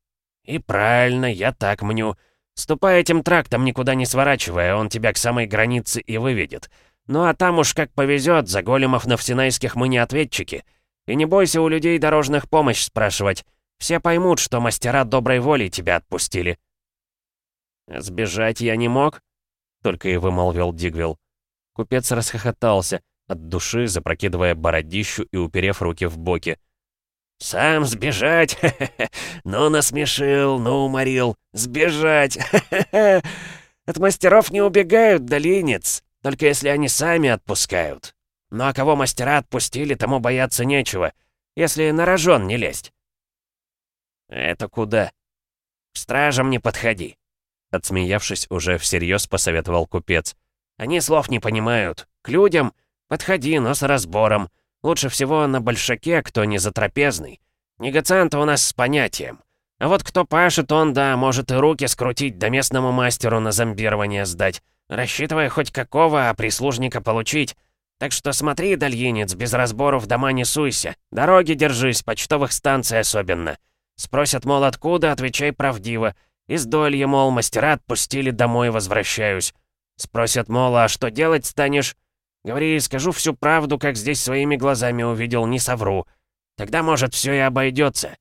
«И правильно, я так мню. Ступай этим трактом, никуда не сворачивая, он тебя к самой границе и выведет. Ну а там уж как повезет, за големов навсинайских мы не ответчики. И не бойся у людей дорожных помощь спрашивать. Все поймут, что мастера доброй воли тебя отпустили». «Сбежать я не мог?» — только и вымолвил Дигвилл. Купец расхохотался, от души запрокидывая бородищу и уперев руки в боки. «Сам сбежать? *laughs* Ну, насмешил, ну, уморил. Сбежать! *laughs* От мастеров не убегают, долинец, только если они сами отпускают. Ну а кого мастера отпустили, тому бояться нечего, если на рожон не лезть». «Это куда?» стражам не подходи», — отсмеявшись, уже всерьез посоветовал купец. «Они слов не понимают. К людям подходи, но с разбором. Лучше всего на большаке, кто не затрапезный. Негациант у нас с понятием. А вот кто пашет, он, да, может и руки скрутить, да местному мастеру на зомбирование сдать, рассчитывая хоть какого, а прислужника получить. Так что смотри, дальинец, без разбору в дома не суйся. Дороги держись, почтовых станций особенно. Спросят, мол, откуда, отвечай правдиво. Из долья, мол, мастера отпустили, домой возвращаюсь. Спросят, мол, а что делать станешь? Говори, скажу всю правду, как здесь своими глазами увидел, не совру. Тогда, может, все и обойдется.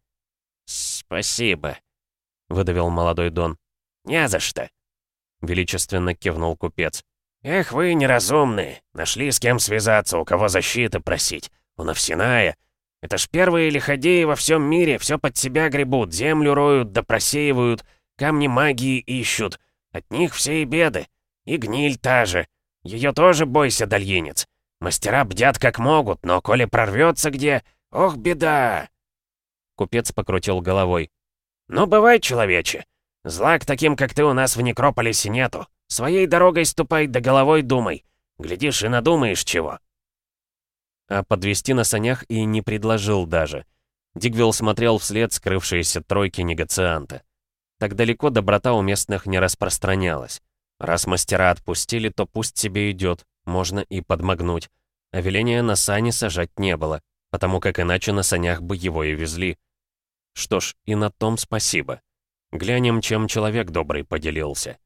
«Спасибо», — выдавил молодой Дон. «Не за что», — величественно кивнул купец. «Эх вы, неразумные! Нашли с кем связаться, у кого защиты просить. У Навсиная. Это ж первые лиходеи во всем мире, все под себя гребут, землю роют да просеивают, камни магии ищут. От них все и беды. И гниль та же. Ее тоже бойся, дальенец. Мастера бдят как могут, но коли прорвется где, ох, беда!» Купец покрутил головой. «Ну, бывай, человече. Зла к таким, как ты, у нас в Некрополисе нету. Своей дорогой ступай, да головой думай. Глядишь и надумаешь чего». А подвести на санях и не предложил даже. Дигвилл смотрел вслед скрывшиеся тройки негацианта. Так далеко доброта у местных не распространялась. Раз мастера отпустили, то пусть себе идет, можно и подмогнуть. А веления на сани сажать не было, потому как иначе на санях бы его и везли. Что ж, и на том спасибо. Глянем, чем человек добрый поделился.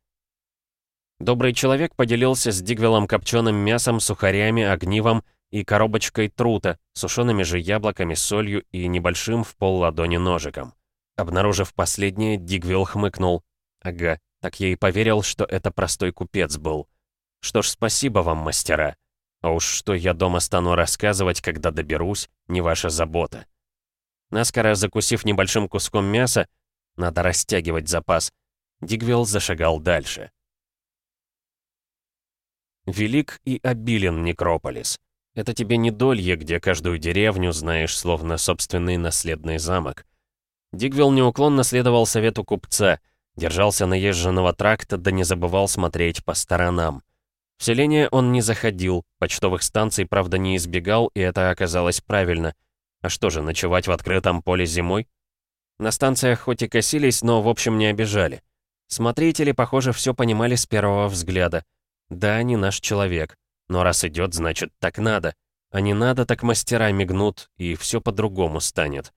Добрый человек поделился с Дигвелом копченым мясом, сухарями, огнивом и коробочкой трута, сушеными же яблоками, солью и небольшим в пол ладони ножиком. Обнаружив последнее, Дигвилл хмыкнул. Ага, так я и поверил, что это простой купец был. Что ж, спасибо вам, мастера. А уж что я дома стану рассказывать, когда доберусь, не ваша забота. Наскоро закусив небольшим куском мяса, надо растягивать запас, Дигвилл зашагал дальше. Велик и обилен Некрополис. Это тебе не долье, где каждую деревню знаешь, словно собственный наследный замок. Дигвилл неуклонно следовал совету купца, держался наезженного тракта, да не забывал смотреть по сторонам. В селение он не заходил, почтовых станций, правда, не избегал, и это оказалось правильно. А что же, ночевать в открытом поле зимой? На станциях хоть и косились, но в общем не обижали. Смотрители, похоже, все понимали с первого взгляда. Да, не наш человек. Но раз идет, значит, так надо. А не надо, так мастера мигнут, и все по-другому станет.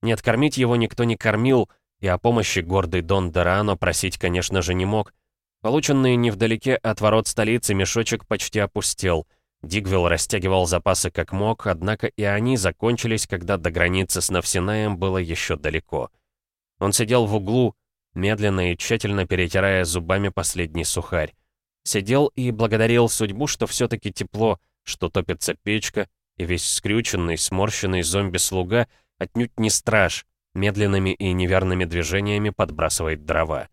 Нет, кормить его никто не кормил, и о помощи гордый Дон Дерано просить, конечно же, не мог. Полученный невдалеке от ворот столицы мешочек почти опустел. Дигвилл растягивал запасы как мог, однако и они закончились, когда до границы с Навсинаем было еще далеко. Он сидел в углу, медленно и тщательно перетирая зубами последний сухарь. Сидел и благодарил судьбу, что все-таки тепло, что топится печка, и весь скрюченный, сморщенный зомби-слуга отнюдь не страж, медленными и неверными движениями подбрасывает дрова.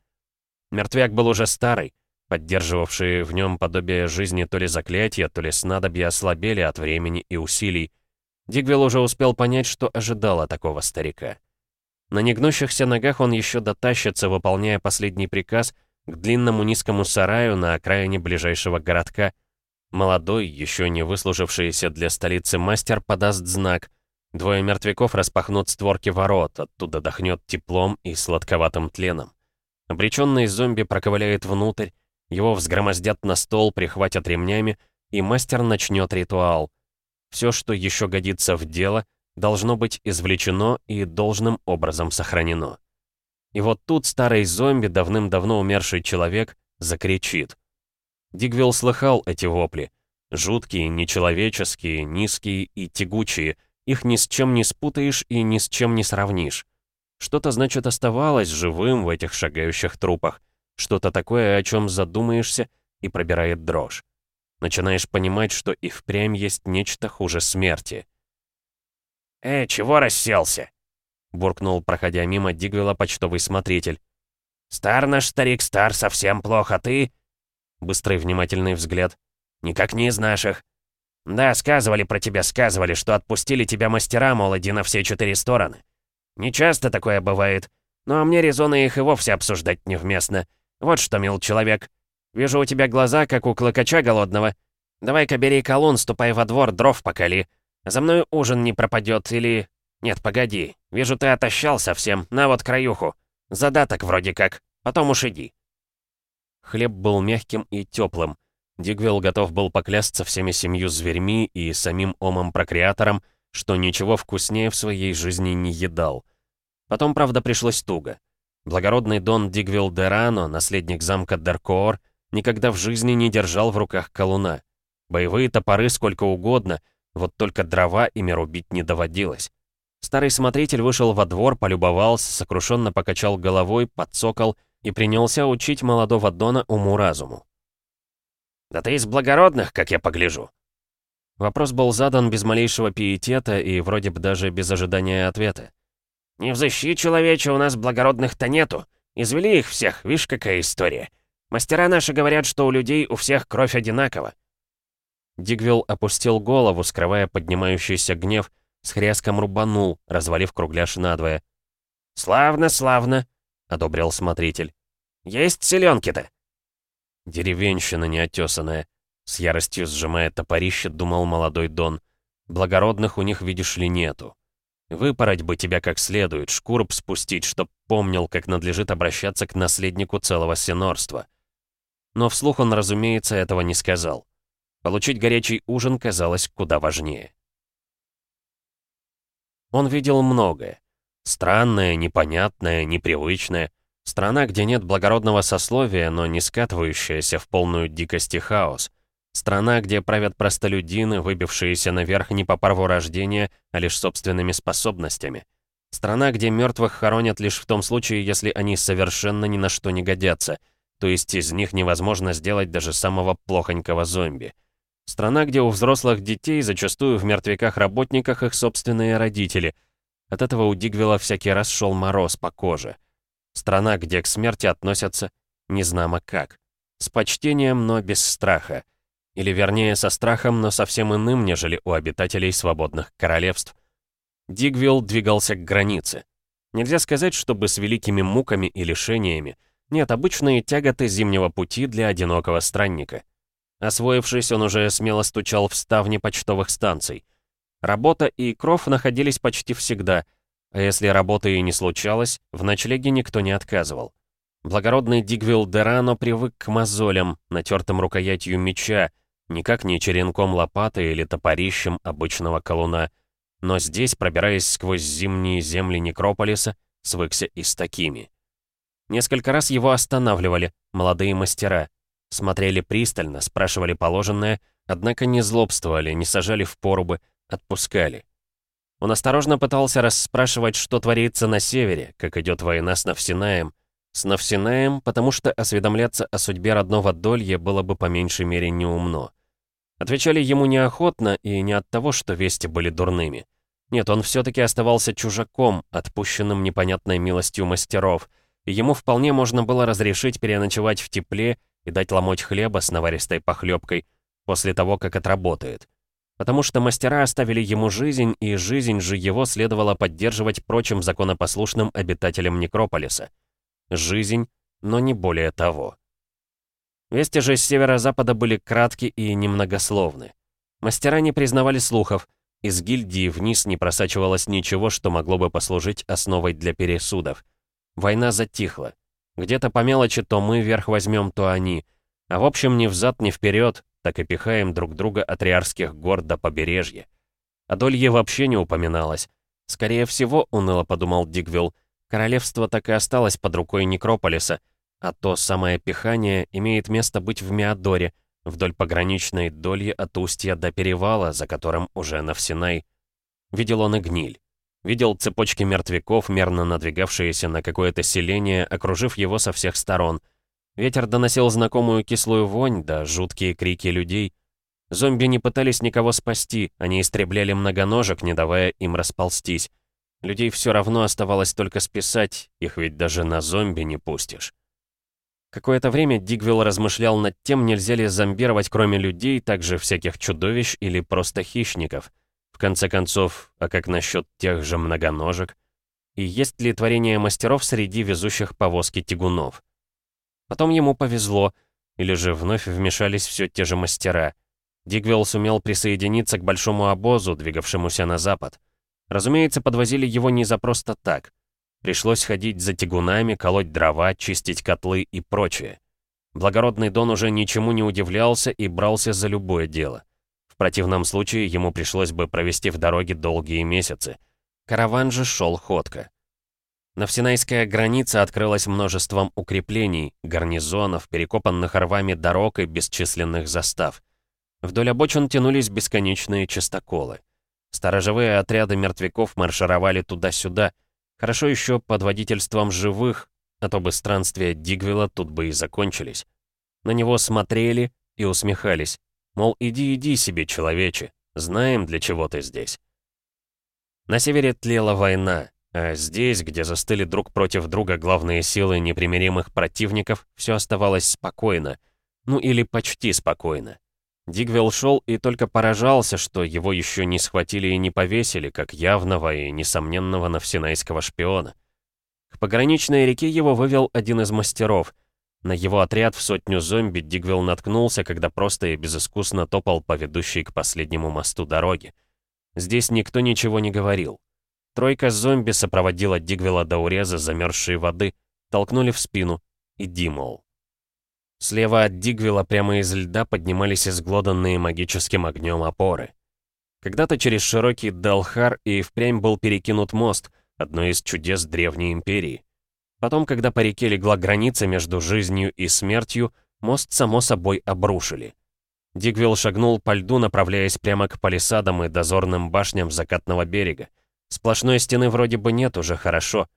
Мертвяк был уже старый, поддерживавшие в нем подобие жизни то ли заклятия, то ли снадобья ослабели от времени и усилий. Дигвилл уже успел понять, что ожидало такого старика. На негнущихся ногах он еще дотащится, выполняя последний приказ, к длинному низкому сараю на окраине ближайшего городка. Молодой, еще не выслужившийся для столицы мастер подаст знак. Двое мертвяков распахнут створки ворот, оттуда дохнет теплом и сладковатым тленом. Обреченный зомби проковыляет внутрь, его взгромоздят на стол, прихватят ремнями, и мастер начнет ритуал. Все, что еще годится в дело, должно быть извлечено и должным образом сохранено. И вот тут старый зомби, давным-давно умерший человек, закричит. Дигвилл слыхал эти вопли. Жуткие, нечеловеческие, низкие и тягучие. Их ни с чем не спутаешь и ни с чем не сравнишь. Что-то, значит, оставалось живым в этих шагающих трупах. Что-то такое, о чем задумаешься, и пробирает дрожь. Начинаешь понимать, что и впрямь есть нечто хуже смерти. «Э, чего расселся?» — буркнул, проходя мимо Дигвела почтовый смотритель. «Стар наш старик, стар, совсем плохо, ты...» Быстрый внимательный взгляд. «Никак не из наших. Да, сказывали про тебя, сказывали, что отпустили тебя мастера, мол, иди на все четыре стороны. Не часто такое бывает. Ну а мне резоны их и вовсе обсуждать невместно. Вот что, мил человек. Вижу у тебя глаза, как у клыкача голодного. Давай-ка бери колун, ступай во двор, дров покали. За мной ужин не пропадет или... Нет, погоди. Вижу, ты отощал совсем. На вот краюху. Задаток вроде как. Потом уж иди. Хлеб был мягким и теплым. Дигвилл готов был поклясться всеми семью зверьми и самим омом-прокреатором, что ничего вкуснее в своей жизни не едал. Потом, правда, пришлось туго. Благородный Дон Дигвилл Дерано, наследник замка Деркоор, никогда в жизни не держал в руках колуна. Боевые топоры сколько угодно, вот только дрова ими рубить не доводилось. Старый смотритель вышел во двор, полюбовался, сокрушенно покачал головой, подсокол и принялся учить молодого Дона уму-разуму. «Да ты из благородных, как я погляжу», Вопрос был задан без малейшего пиетета и вроде бы даже без ожидания ответа. «Не взыщи, человече, у нас благородных-то нету. Извели их всех, видишь, какая история. Мастера наши говорят, что у людей у всех кровь одинакова». Дигвилл опустил голову, скрывая поднимающийся гнев, с хряском рубанул, развалив кругляш надвое. «Славно, славно», — одобрил смотритель. «Есть селенки-то?» Деревенщина неотесанная. С яростью сжимая топорище, думал молодой Дон. Благородных у них, видишь ли, нету. Выпороть бы тебя как следует, шкуру б спустить, чтоб помнил, как надлежит обращаться к наследнику целого сенорства. Но вслух он, разумеется, этого не сказал. Получить горячий ужин казалось куда важнее. Он видел многое. Странное, непонятное, непривычное. Страна, где нет благородного сословия, но не скатывающаяся в полную дикость и хаос. Страна, где правят простолюдины, выбившиеся наверх не по праву рождения, а лишь собственными способностями. Страна, где мертвых хоронят лишь в том случае, если они совершенно ни на что не годятся, то есть из них невозможно сделать даже самого плохонького зомби. Страна, где у взрослых детей зачастую в мертвяках-работниках их собственные родители. От этого у Дигвела всякий раз шел мороз по коже. Страна, где к смерти относятся незнамо как. С почтением, но без страха. Или вернее, со страхом, но совсем иным, нежели у обитателей свободных королевств. Дигвилл двигался к границе. Нельзя сказать, чтобы с великими муками и лишениями. Нет, обычные тяготы зимнего пути для одинокого странника. Освоившись, он уже смело стучал в ставни почтовых станций. Работа и кров находились почти всегда, а если работы и не случалось, в ночлеге никто не отказывал. Благородный Дигвилл Дерано привык к мозолям, натертым рукоятью меча, никак не черенком лопаты или топорищем обычного колуна. но здесь, пробираясь сквозь зимние земли Некрополиса, свыкся и с такими. Несколько раз его останавливали, молодые мастера. Смотрели пристально, спрашивали положенное, однако не злобствовали, не сажали в порубы, отпускали. Он осторожно пытался расспрашивать, что творится на севере, как идет война с Навсинаем. С Навсинаем, потому что осведомляться о судьбе родного Долье было бы по меньшей мере неумно. Отвечали ему неохотно и не от того, что вести были дурными. Нет, он все-таки оставался чужаком, отпущенным непонятной милостью мастеров, и ему вполне можно было разрешить переночевать в тепле и дать ломоть хлеба с наваристой похлебкой после того, как отработает. Потому что мастера оставили ему жизнь, и жизнь же его следовало поддерживать прочим законопослушным обитателям Некрополиса. Жизнь, но не более того. Вести же с северо-запада были кратки и немногословны. Мастера не признавали слухов, из гильдии вниз не просачивалось ничего, что могло бы послужить основой для пересудов. Война затихла. Где-то по мелочи то мы вверх возьмем, то они. А в общем, ни взад, ни вперед, так и пихаем друг друга от Риарских гор до побережья. О Долье вообще не упоминалось. Скорее всего, уныло подумал Дигвилл, королевство так и осталось под рукой Некрополиса, а то самое пихание имеет место быть в Миадоре, вдоль пограничной дольи от устья до перевала, за которым уже Навсинай. Видел он и гниль. Видел цепочки мертвяков, мерно надвигавшиеся на какое-то селение, окружив его со всех сторон. Ветер доносил знакомую кислую вонь, да жуткие крики людей. Зомби не пытались никого спасти, они истребляли многоножек, не давая им расползтись. Людей все равно оставалось только списать, их ведь даже на зомби не пустишь. Какое-то время Дигвилл размышлял над тем, нельзя ли зомбировать кроме людей также всяких чудовищ или просто хищников. Конце концов, а как насчет тех же многоножек? И есть ли творение мастеров среди везущих повозки тягунов? Потом ему повезло, или же вновь вмешались все те же мастера. Дигвилл сумел присоединиться к большому обозу, двигавшемуся на запад. Разумеется, подвозили его не за просто так. Пришлось ходить за тягунами, колоть дрова, чистить котлы и прочее. Благородный Дон уже ничему не удивлялся и брался за любое дело. Противном случае ему пришлось бы провести в дороге долгие месяцы. Караван же шел ходко. Навсинайская граница открылась множеством укреплений, гарнизонов, перекопанных рвами дорог и бесчисленных застав. Вдоль обочин тянулись бесконечные частоколы. Сторожевые отряды мертвяков маршировали туда-сюда, Хорошо еще под водительством живых, а то бы странствия Дигвилла тут бы и закончились. На него смотрели и усмехались. Мол, иди, иди себе, человече, знаем, для чего ты здесь. На севере тлела война, а здесь, где застыли друг против друга главные силы непримиримых противников, все оставалось спокойно. Ну или почти спокойно. Дигвилл шел и только поражался, что его еще не схватили и не повесили, как явного и несомненного навсинайского шпиона. К пограничной реке его вывел один из мастеров. На его отряд в сотню зомби Дигвилл наткнулся, когда просто и безыскусно топал по ведущей к последнему мосту дороги. Здесь никто ничего не говорил. Тройка зомби сопроводила Дигвилла до уреза замерзшей воды, толкнули в спину. Иди, мол. Слева от Дигвила прямо из льда поднимались изглоданные магическим огнем опоры. Когда-то через широкий Далхар и впрямь был перекинут мост, одно из чудес Древней Империи. Потом, когда по реке легла граница между жизнью и смертью, мост само собой обрушили. Дигвилл шагнул по льду, направляясь прямо к палисадам и дозорным башням закатного берега. Сплошной стены вроде бы нет, уже хорошо.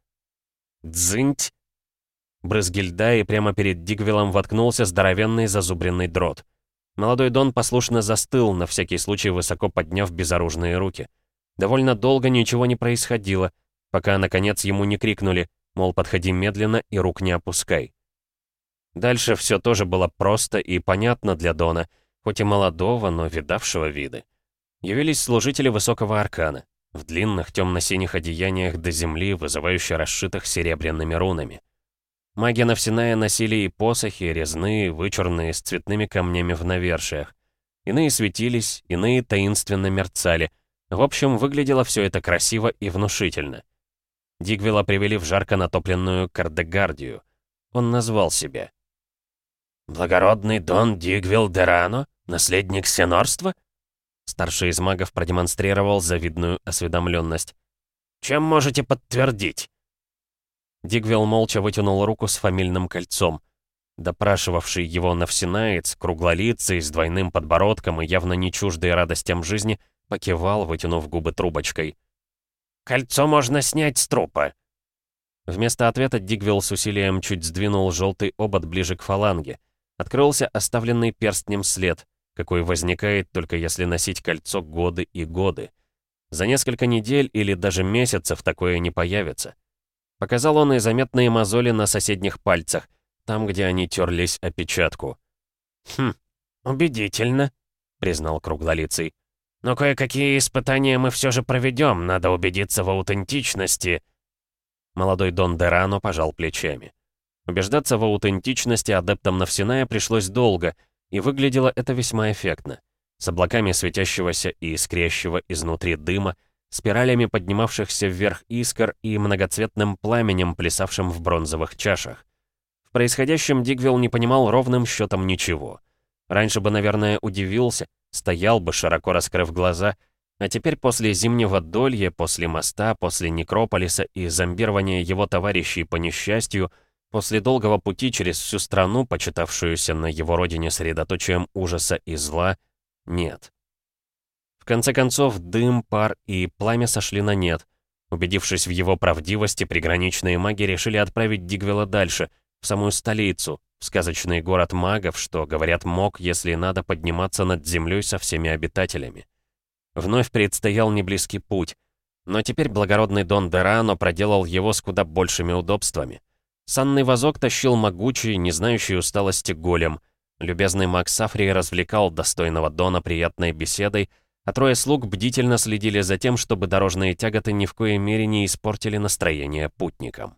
Дзынть! Брызги льда, и прямо перед Дигвиллом воткнулся здоровенный зазубренный дрот. Молодой Дон послушно застыл, на всякий случай высоко подняв безоружные руки. Довольно долго ничего не происходило, пока, наконец, ему не крикнули, мол, подходи медленно и рук не опускай. Дальше все тоже было просто и понятно для Дона, хоть и молодого, но видавшего виды. Явились служители высокого аркана, в длинных темно-синих одеяниях до земли, вызывающе расшитых серебряными рунами. Маги Навсиная носили и посохи, резные, вычурные, с цветными камнями в навершиях. Иные светились, иные таинственно мерцали. В общем, выглядело все это красиво и внушительно. Дигвила привели в жарко натопленную Кардегардию. Он назвал себя. «Благородный Дон Дигвил Дерано? Наследник сенорства?» Старший из магов продемонстрировал завидную осведомленность. «Чем можете подтвердить?» Дигвилл молча вытянул руку с фамильным кольцом. Допрашивавший его навсинаец, круглолицый, с двойным подбородком и явно не чуждый радостям жизни, покивал, вытянув губы трубочкой. «Кольцо можно снять с трупа». Вместо ответа Дигвилл с усилием чуть сдвинул желтый обод ближе к фаланге. Открылся оставленный перстнем след, какой возникает только если носить кольцо годы и годы. За несколько недель или даже месяцев такое не появится. Показал он и заметные мозоли на соседних пальцах, там, где они терлись о печатку. «Хм, убедительно», — признал круглолицый. «Но кое-какие испытания мы все же проведем, надо убедиться в аутентичности». Молодой Дон Дерано пожал плечами. Убеждаться в аутентичности адептам Навсиная пришлось долго, и выглядело это весьма эффектно. С облаками светящегося и искрящего изнутри дыма, спиралями поднимавшихся вверх искр и многоцветным пламенем, плясавшим в бронзовых чашах происходящем Дигвилл не понимал ровным счетом ничего. Раньше бы, наверное, удивился, стоял бы, широко раскрыв глаза, а теперь после зимнего долья, после моста, после некрополиса и зомбирования его товарищей по несчастью, после долгого пути через всю страну, почитавшуюся на его родине средоточием ужаса и зла, нет. В конце концов, дым, пар и пламя сошли на нет. Убедившись в его правдивости, приграничные маги решили отправить Дигвилла дальше — в самую столицу, сказочный город магов, что, говорят, мог, если надо, подниматься над землей со всеми обитателями. Вновь предстоял неблизкий путь, но теперь благородный Дон Дерано проделал его с куда большими удобствами. Санный вазок тащил могучий, не знающий усталости голем. Любезный маг Сафри развлекал достойного Дона приятной беседой, а трое слуг бдительно следили за тем, чтобы дорожные тяготы ни в коей мере не испортили настроение путникам.